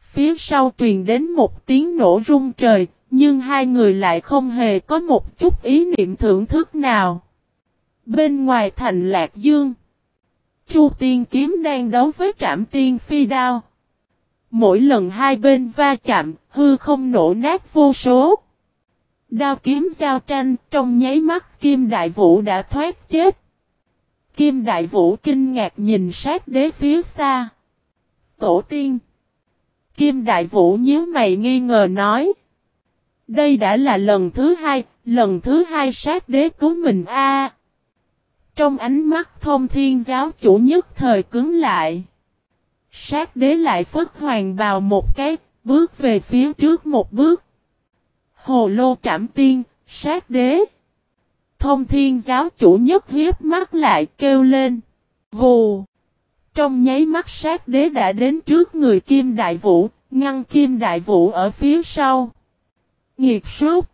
Phía sau truyền đến một tiếng nổ rung trời, nhưng hai người lại không hề có một chút ý niệm thưởng thức nào. Bên ngoài thành Lạc Dương, Chu Tiên Kiếm đang đấu với Trạm Tiên Phi Đao. Mỗi lần hai bên va chạm, hư không nổ nát vô số. Đao kiếm giao tranh, trong nháy mắt Kim Đại Vũ đã thoát chết. Kim Đại Vũ kinh ngạc nhìn sát đế phía xa. Tổ tiên. Kim Đại Vũ nhíu mày nghi ngờ nói. Đây đã là lần thứ hai, lần thứ hai sát đế cứu mình a. Trong ánh mắt thông thiên giáo chủ nhất thời cứng lại. Sát đế lại phất hoàng vào một cái, bước về phía trước một bước. Hồ lô trảm tiên, sát đế. Thông thiên giáo chủ nhất hiếp mắt lại kêu lên. Vù. Trong nháy mắt sát đế đã đến trước người Kim Đại Vũ, ngăn Kim Đại Vũ ở phía sau. Nghiệt súc.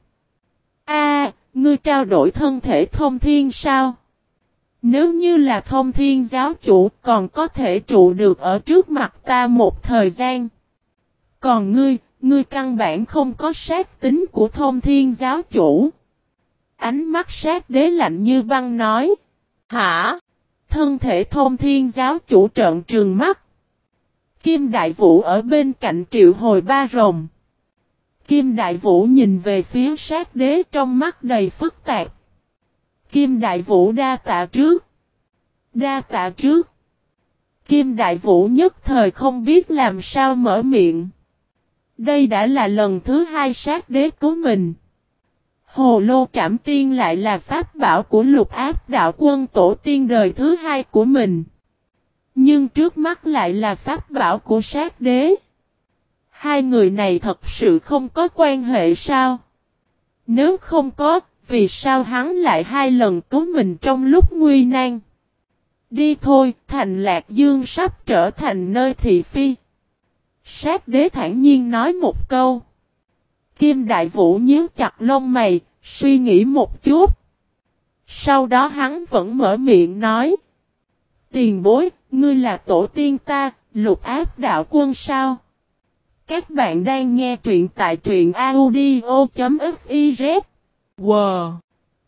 A, ngươi trao đổi thân thể thông thiên sao? Nếu như là thông thiên giáo chủ còn có thể trụ được ở trước mặt ta một thời gian. Còn ngươi, ngươi căn bản không có sát tính của thông thiên giáo chủ. Ánh mắt sát đế lạnh như băng nói. Hả? Thân thể thông thiên giáo chủ trợn trừng mắt. Kim Đại Vũ ở bên cạnh triệu hồi ba rồng. Kim Đại Vũ nhìn về phía sát đế trong mắt đầy phức tạp. Kim Đại Vũ đa tạ trước. Đa tạ trước. Kim Đại Vũ nhất thời không biết làm sao mở miệng. Đây đã là lần thứ hai sát đế cứu mình. Hồ lô trảm tiên lại là pháp bảo của lục áp đạo quân tổ tiên đời thứ hai của mình. Nhưng trước mắt lại là pháp bảo của sát đế. Hai người này thật sự không có quan hệ sao? Nếu không có, vì sao hắn lại hai lần cứu mình trong lúc nguy nan? Đi thôi, thành lạc dương sắp trở thành nơi thị phi. Sát đế thản nhiên nói một câu. Kim đại vũ nhíu chặt lông mày, suy nghĩ một chút. Sau đó hắn vẫn mở miệng nói. Tiền bối, ngươi là tổ tiên ta, lục áp đạo quân sao? Các bạn đang nghe truyện tại truyện audio.fiz. Wow!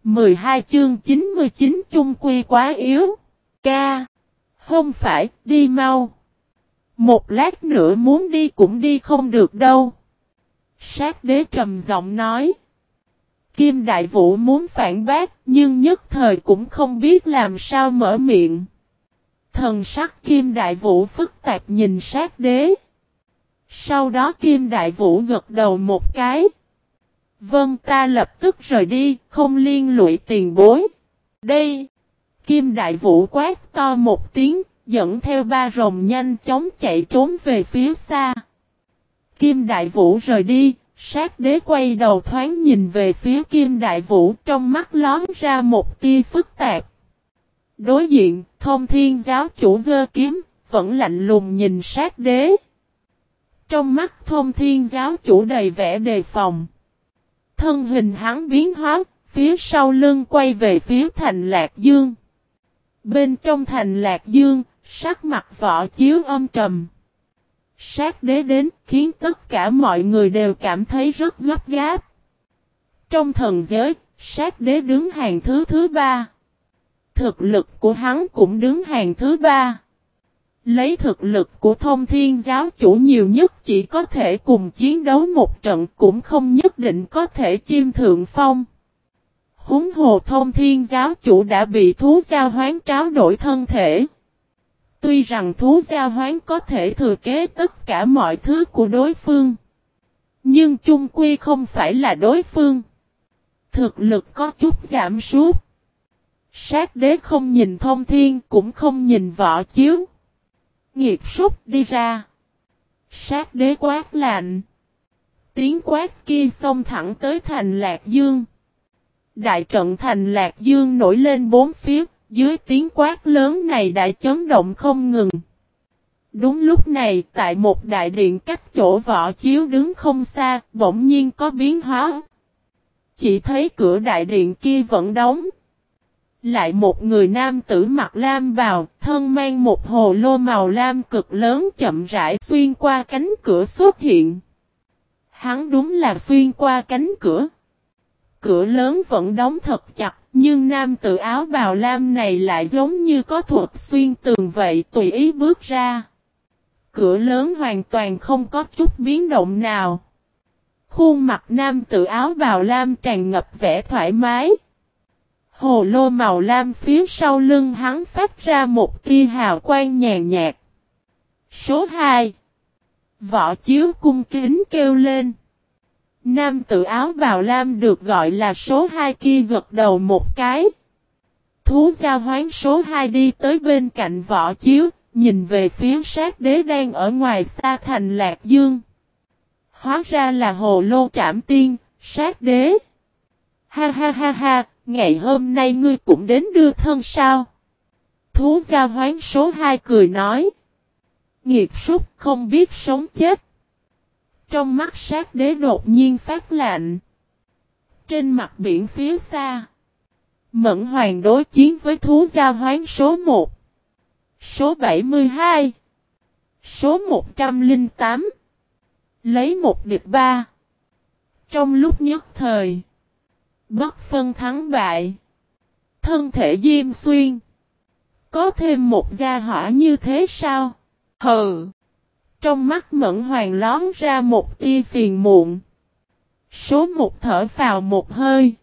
12 chương 99 chung quy quá yếu. Ca! Không phải, đi mau. Một lát nữa muốn đi cũng đi không được đâu. Sát đế trầm giọng nói. Kim Đại Vũ muốn phản bác nhưng nhất thời cũng không biết làm sao mở miệng. Thần sắc Kim Đại Vũ phức tạp nhìn sát đế. Sau đó Kim Đại Vũ gật đầu một cái. Vâng ta lập tức rời đi, không liên lụy tiền bối. Đây! Kim Đại Vũ quát to một tiếng, dẫn theo ba rồng nhanh chóng chạy trốn về phía xa. Kim Đại Vũ rời đi, sát đế quay đầu thoáng nhìn về phía Kim Đại Vũ trong mắt lón ra một tia phức tạp. Đối diện, thông thiên giáo chủ dơ kiếm, vẫn lạnh lùng nhìn sát đế. Trong mắt thông thiên giáo chủ đầy vẻ đề phòng. Thân hình hắn biến hóa, phía sau lưng quay về phía thành Lạc Dương. Bên trong thành Lạc Dương, sắc mặt võ chiếu âm trầm. Sát đế đến khiến tất cả mọi người đều cảm thấy rất gấp gáp. Trong thần giới, sát đế đứng hàng thứ thứ ba. Thực lực của hắn cũng đứng hàng thứ ba. Lấy thực lực của thông thiên giáo chủ nhiều nhất chỉ có thể cùng chiến đấu một trận cũng không nhất định có thể chiêm thượng phong. Húng hồ thông thiên giáo chủ đã bị thú giao hoán tráo đổi thân thể. Tuy rằng thú giao hoán có thể thừa kế tất cả mọi thứ của đối phương. Nhưng chung quy không phải là đối phương. Thực lực có chút giảm sút. Sát đế không nhìn thông thiên cũng không nhìn võ chiếu. Nghiệt súc đi ra. Sát đế quát lạnh. Tiếng quát kia xông thẳng tới thành Lạc Dương. Đại trận thành Lạc Dương nổi lên bốn phía, dưới tiếng quát lớn này đã chấn động không ngừng. Đúng lúc này, tại một đại điện cách chỗ võ chiếu đứng không xa, bỗng nhiên có biến hóa. Chỉ thấy cửa đại điện kia vẫn đóng. Lại một người nam tử mặc lam bào, thân mang một hồ lô màu lam cực lớn chậm rãi xuyên qua cánh cửa xuất hiện. Hắn đúng là xuyên qua cánh cửa. Cửa lớn vẫn đóng thật chặt, nhưng nam tử áo bào lam này lại giống như có thuật xuyên tường vậy tùy ý bước ra. Cửa lớn hoàn toàn không có chút biến động nào. Khuôn mặt nam tử áo bào lam tràn ngập vẻ thoải mái. Hồ lô màu lam phía sau lưng hắn phát ra một tia hào quang nhàn nhạt. Số 2 Võ chiếu cung kính kêu lên. Nam tự áo bào lam được gọi là số 2 kia gật đầu một cái. Thú giao hoán số 2 đi tới bên cạnh võ chiếu, nhìn về phía sát đế đang ở ngoài xa thành Lạc Dương. Hóa ra là hồ lô trảm tiên, sát đế. Ha ha ha ha, ngày hôm nay ngươi cũng đến đưa thân sao? Thú giao hoán số 2 cười nói. Nghiệt súc không biết sống chết. Trong mắt sát đế đột nhiên phát lạnh. Trên mặt biển phía xa. Mẫn hoàng đối chiến với thú gia hoán số 1. Số 72. Số 108. Lấy một địch ba. Trong lúc nhất thời. Bất phân thắng bại. Thân thể diêm xuyên. Có thêm một gia hỏa như thế sao? Hừ. Trong mắt mẫn hoàng lón ra một tia phiền muộn. Số một thở vào một hơi.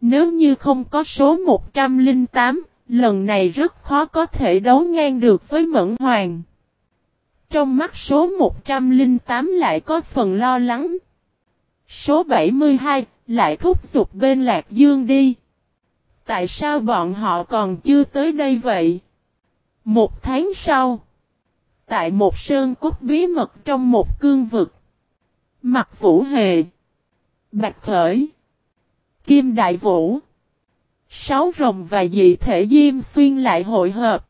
Nếu như không có số 108, lần này rất khó có thể đấu ngang được với mẫn hoàng. Trong mắt số 108 lại có phần lo lắng. Số 72 lại thúc giục bên Lạc Dương đi. Tại sao bọn họ còn chưa tới đây vậy? Một tháng sau. Tại một sơn cốt bí mật trong một cương vực. Mặt vũ hề. Bạch khởi. Kim đại vũ. Sáu rồng và dị thể diêm xuyên lại hội hợp.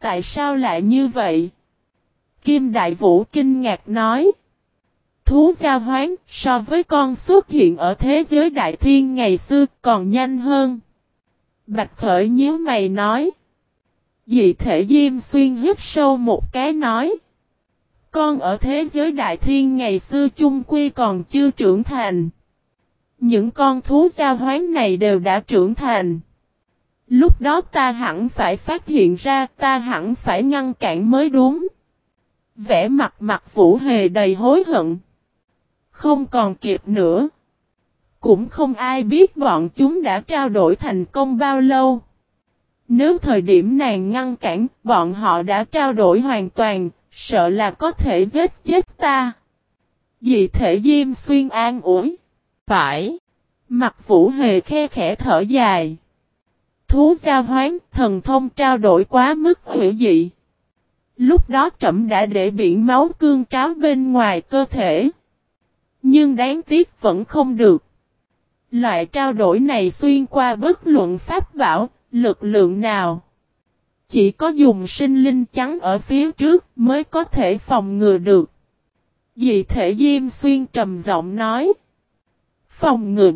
Tại sao lại như vậy? Kim đại vũ kinh ngạc nói. Thú giao hoán so với con xuất hiện ở thế giới đại thiên ngày xưa còn nhanh hơn. Bạch khởi nhíu mày nói. Dị thể Diêm Xuyên hít sâu một cái nói. Con ở thế giới đại thiên ngày xưa chung quy còn chưa trưởng thành. Những con thú giao hoán này đều đã trưởng thành. Lúc đó ta hẳn phải phát hiện ra, ta hẳn phải ngăn cản mới đúng. Vẽ mặt mặt vũ hề đầy hối hận. Không còn kịp nữa. Cũng không ai biết bọn chúng đã trao đổi thành công bao lâu. Nếu thời điểm nàng ngăn cản, bọn họ đã trao đổi hoàn toàn, sợ là có thể giết chết ta. Dị thể Diêm Xuyên an ủi. Phải. Mặt vũ hề khe khẽ thở dài. Thú giao hoán, thần thông trao đổi quá mức hữu dị. Lúc đó trẫm đã để biển máu cương tráo bên ngoài cơ thể. Nhưng đáng tiếc vẫn không được. Loại trao đổi này xuyên qua bất luận pháp bảo, lực lượng nào. Chỉ có dùng sinh linh trắng ở phía trước mới có thể phòng ngừa được. Dị thể Diêm Xuyên trầm giọng nói. Phòng ngừa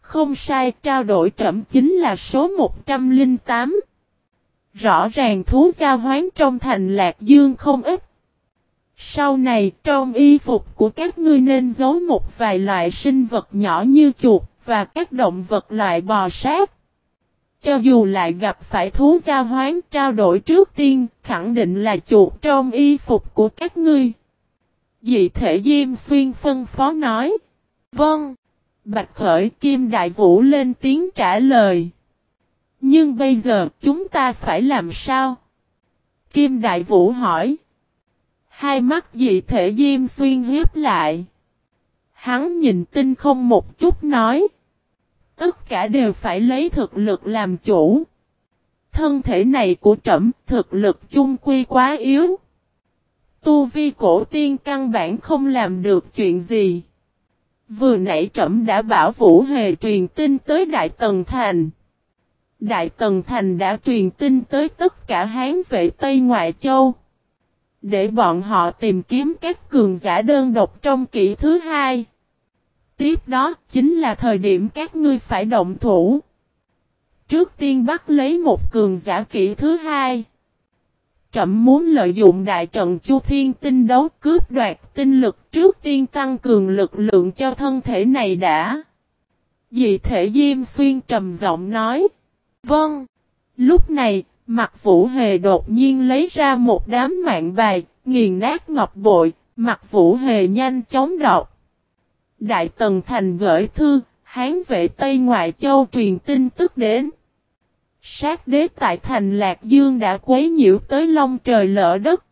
Không sai, trao đổi trẩm chính là số 108. Rõ ràng thú giao hoán trong thành Lạc Dương không ít. Sau này, trong y phục của các ngươi nên giấu một vài loại sinh vật nhỏ như chuột và các động vật loại bò sát. Cho dù lại gặp phải thú giao hoán trao đổi trước tiên, khẳng định là chuột trong y phục của các ngươi. Dị thể Diêm Xuyên phân phó nói. Vâng. Bạch Khởi Kim Đại Vũ lên tiếng trả lời. Nhưng bây giờ chúng ta phải làm sao? Kim Đại Vũ hỏi. Hai mắt dị thể Diêm Xuyên hiếp lại. Hắn nhìn tinh không một chút nói. Tất cả đều phải lấy thực lực làm chủ. Thân thể này của trẫm, thực lực chung quy quá yếu. Tu vi cổ tiên căn bản không làm được chuyện gì. Vừa nãy trẫm đã bảo Vũ Hề truyền tin tới Đại Tần Thành. Đại Tần Thành đã truyền tin tới tất cả Hán vệ Tây Ngoại Châu. Để bọn họ tìm kiếm các cường giả đơn độc trong kỷ thứ hai. Tiếp đó chính là thời điểm các ngươi phải động thủ. Trước tiên bắt lấy một cường giả kỷ thứ hai. Trậm muốn lợi dụng đại trận Chu Thiên tinh đấu cướp đoạt tinh lực trước tiên tăng cường lực lượng cho thân thể này đã. Dị thể Diêm Xuyên trầm giọng nói. Vâng. Lúc này, mặt Vũ Hề đột nhiên lấy ra một đám mạng bài, nghiền nát ngọc bội, mặt Vũ Hề nhanh chóng đọc. Đại Tần Thành gửi thư, Hán vệ Tây Ngoại Châu truyền tin tức đến. Sát đế tại thành Lạc Dương đã quấy nhiễu tới long trời lỡ đất.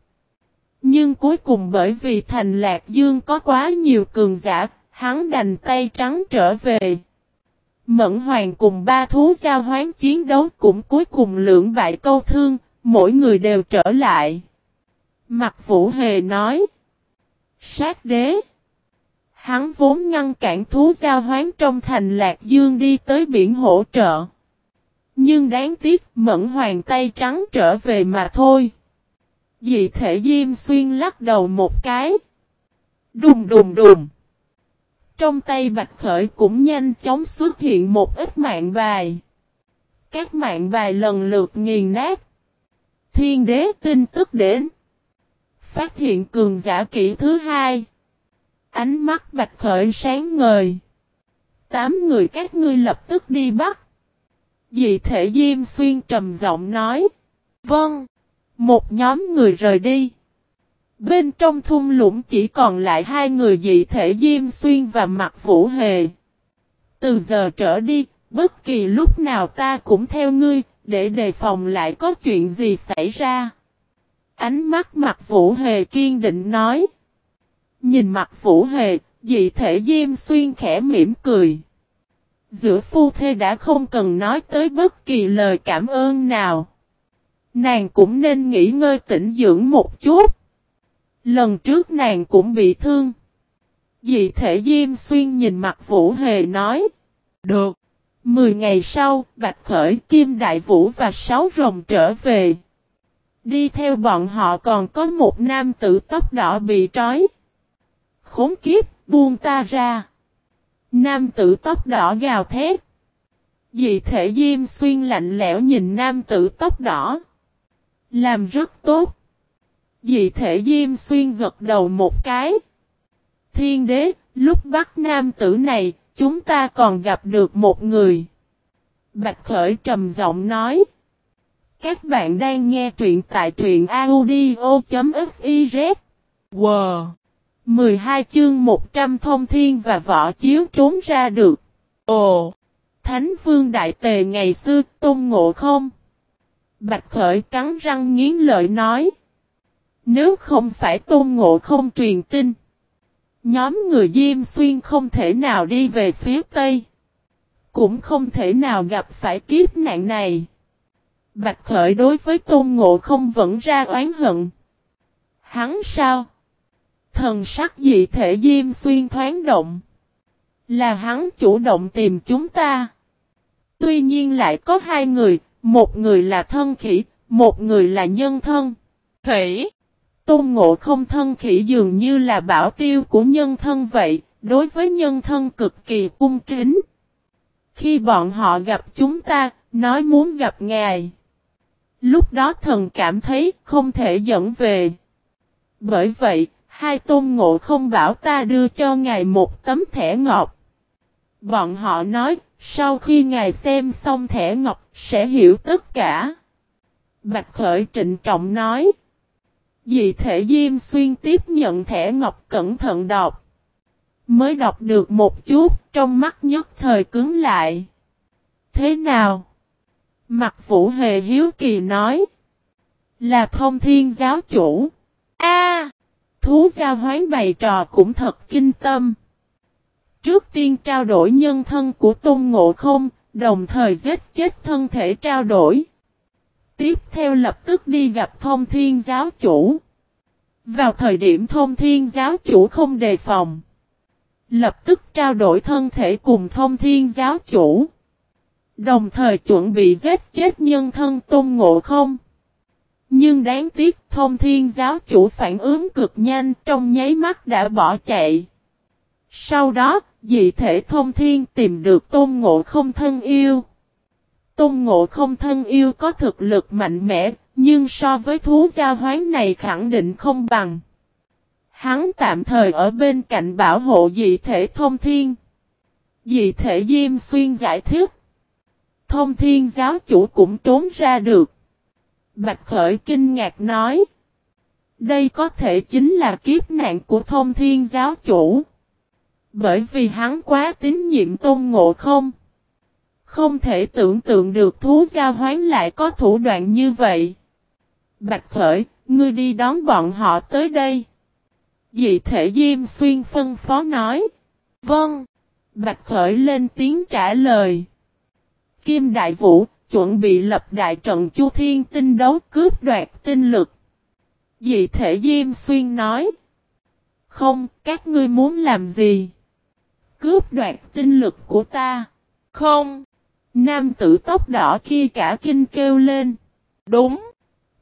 Nhưng cuối cùng bởi vì thành Lạc Dương có quá nhiều cường giả, hắn đành tay trắng trở về. Mẫn Hoàng cùng ba thú giao hoán chiến đấu cũng cuối cùng lưỡng bại câu thương, mỗi người đều trở lại. Mặt Vũ Hề nói. Sát đế. Hắn vốn ngăn cản thú giao hoán trong thành Lạc Dương đi tới biển hỗ trợ. Nhưng đáng tiếc, mẫn hoàng tay trắng trở về mà thôi. Dị thể Diêm Xuyên lắc đầu một cái. Đùng đùng đùng. Trong tay Bạch Khởi cũng nhanh chóng xuất hiện một ít mạng bài. Các mạng bài lần lượt nghiền nát. Thiên đế tin tức đến. Phát hiện cường giả kỹ thứ hai. Ánh mắt Bạch Khởi sáng ngời. Tám người các ngươi lập tức đi bắt. Dị thể Diêm Xuyên trầm giọng nói. Vâng. Một nhóm người rời đi. Bên trong thung lũng chỉ còn lại hai người dị thể Diêm Xuyên và mặt Vũ Hề. Từ giờ trở đi, bất kỳ lúc nào ta cũng theo ngươi, để đề phòng lại có chuyện gì xảy ra. Ánh mắt mặt Vũ Hề kiên định nói. Nhìn mặt Vũ Hề, dị thể Diêm Xuyên khẽ mỉm cười. Giữa phu thê đã không cần nói tới bất kỳ lời cảm ơn nào. Nàng cũng nên nghỉ ngơi tĩnh dưỡng một chút. Lần trước nàng cũng bị thương. Dị thể Diêm Xuyên nhìn mặt Vũ Hề nói. Được. Mười ngày sau, Bạch Khởi, Kim Đại Vũ và Sáu Rồng trở về. Đi theo bọn họ còn có một nam tử tóc đỏ bị trói. Khốn kiếp, buông ta ra. Nam tử tóc đỏ gào thét. Dị thể Diêm Xuyên lạnh lẽo nhìn nam tử tóc đỏ. Làm rất tốt. Dị thể Diêm Xuyên gật đầu một cái. Thiên đế, lúc bắt nam tử này, chúng ta còn gặp được một người. Bạch Khởi trầm giọng nói. Các bạn đang nghe truyện tại truyện audio.fif. Wow! 12 chương 100 thông thiên và võ chiếu trốn ra được. Ồ! Thánh vương đại tề ngày xưa tôn ngộ không? Bạch khởi cắn răng nghiến lợi nói. Nếu không phải tôn ngộ không truyền tin. Nhóm người Diêm Xuyên không thể nào đi về phía Tây. Cũng không thể nào gặp phải kiếp nạn này. Bạch Khởi đối với Tôn Ngộ không vẫn ra oán hận. Hắn sao? Thần sắc dị thể Diêm Xuyên thoáng động. Là hắn chủ động tìm chúng ta. Tuy nhiên lại có hai người, một người là thân khỉ, một người là nhân thân. Khỉ! Tôn ngộ không thân khỉ dường như là bảo tiêu của nhân thân vậy, đối với nhân thân cực kỳ cung kính. Khi bọn họ gặp chúng ta, nói muốn gặp ngài. Lúc đó thần cảm thấy không thể dẫn về. Bởi vậy, hai tôn ngộ không bảo ta đưa cho ngài một tấm thẻ ngọc. Bọn họ nói, sau khi ngài xem xong thẻ ngọc, sẽ hiểu tất cả. Bạch Khởi trịnh trọng nói. Dị thể Diêm Xuyên tiếp nhận thẻ ngọc cẩn thận đọc. Mới đọc được một chút, trong mắt nhất thời cứng lại. Thế nào? Mặt Vũ Hề Hiếu Kỳ nói. Là thông thiên giáo chủ. A, Thú gia hoán bày trò cũng thật kinh tâm. Trước tiên trao đổi nhân thân của Tôn Ngộ Không, đồng thời giết chết thân thể trao đổi. Tiếp theo lập tức đi gặp thông thiên giáo chủ. Vào thời điểm thông thiên giáo chủ không đề phòng. Lập tức trao đổi thân thể cùng thông thiên giáo chủ. Đồng thời chuẩn bị giết chết nhân thân tôn ngộ không. Nhưng đáng tiếc thông thiên giáo chủ phản ứng cực nhanh trong nháy mắt đã bỏ chạy. Sau đó, dị thể thông thiên tìm được tôn ngộ không thân yêu. Tôn ngộ không thân yêu có thực lực mạnh mẽ, nhưng so với thú gia hoán này khẳng định không bằng. Hắn tạm thời ở bên cạnh bảo hộ dị thể thông thiên. Dị thể Diêm Xuyên giải thích. Thông thiên giáo chủ cũng trốn ra được. Bạch Khởi kinh ngạc nói. Đây có thể chính là kiếp nạn của thông thiên giáo chủ. Bởi vì hắn quá tín nhiệm tôn ngộ không. Không thể tưởng tượng được thú gia hoán lại có thủ đoạn như vậy. Bạch Khởi, ngươi đi đón bọn họ tới đây. Dị thể Diêm Xuyên phân phó nói. Vâng. Bạch Khởi lên tiếng trả lời. Kim Đại Vũ, chuẩn bị lập đại trận Chu Thiên tinh đấu cướp đoạt tinh lực. Dị thể Diêm Xuyên nói. Không, các ngươi muốn làm gì? Cướp đoạt tinh lực của ta. Không. Nam tử tóc đỏ kia cả kinh kêu lên. Đúng.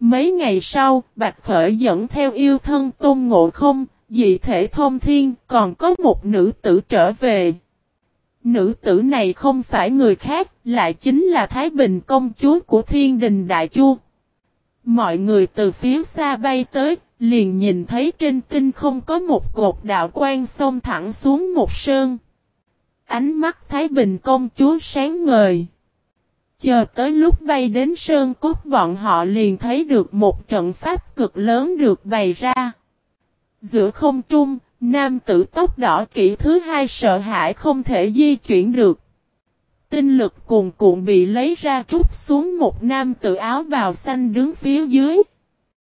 Mấy ngày sau, Bạch Khởi dẫn theo yêu thân tôn ngộ không, dị thể thông thiên, còn có một nữ tử trở về. Nữ tử này không phải người khác, lại chính là Thái Bình công chúa của thiên đình Đại Chu. Mọi người từ phía xa bay tới, liền nhìn thấy trên tinh không có một cột đạo quan xông thẳng xuống một sơn. Ánh mắt Thái Bình công chúa sáng ngời. Chờ tới lúc bay đến sơn cốt bọn họ liền thấy được một trận pháp cực lớn được bày ra. Giữa không trung, nam tử tóc đỏ kỹ thứ hai sợ hãi không thể di chuyển được. Tinh lực cuồn cuộn bị lấy ra trút xuống một nam tử áo bào xanh đứng phía dưới.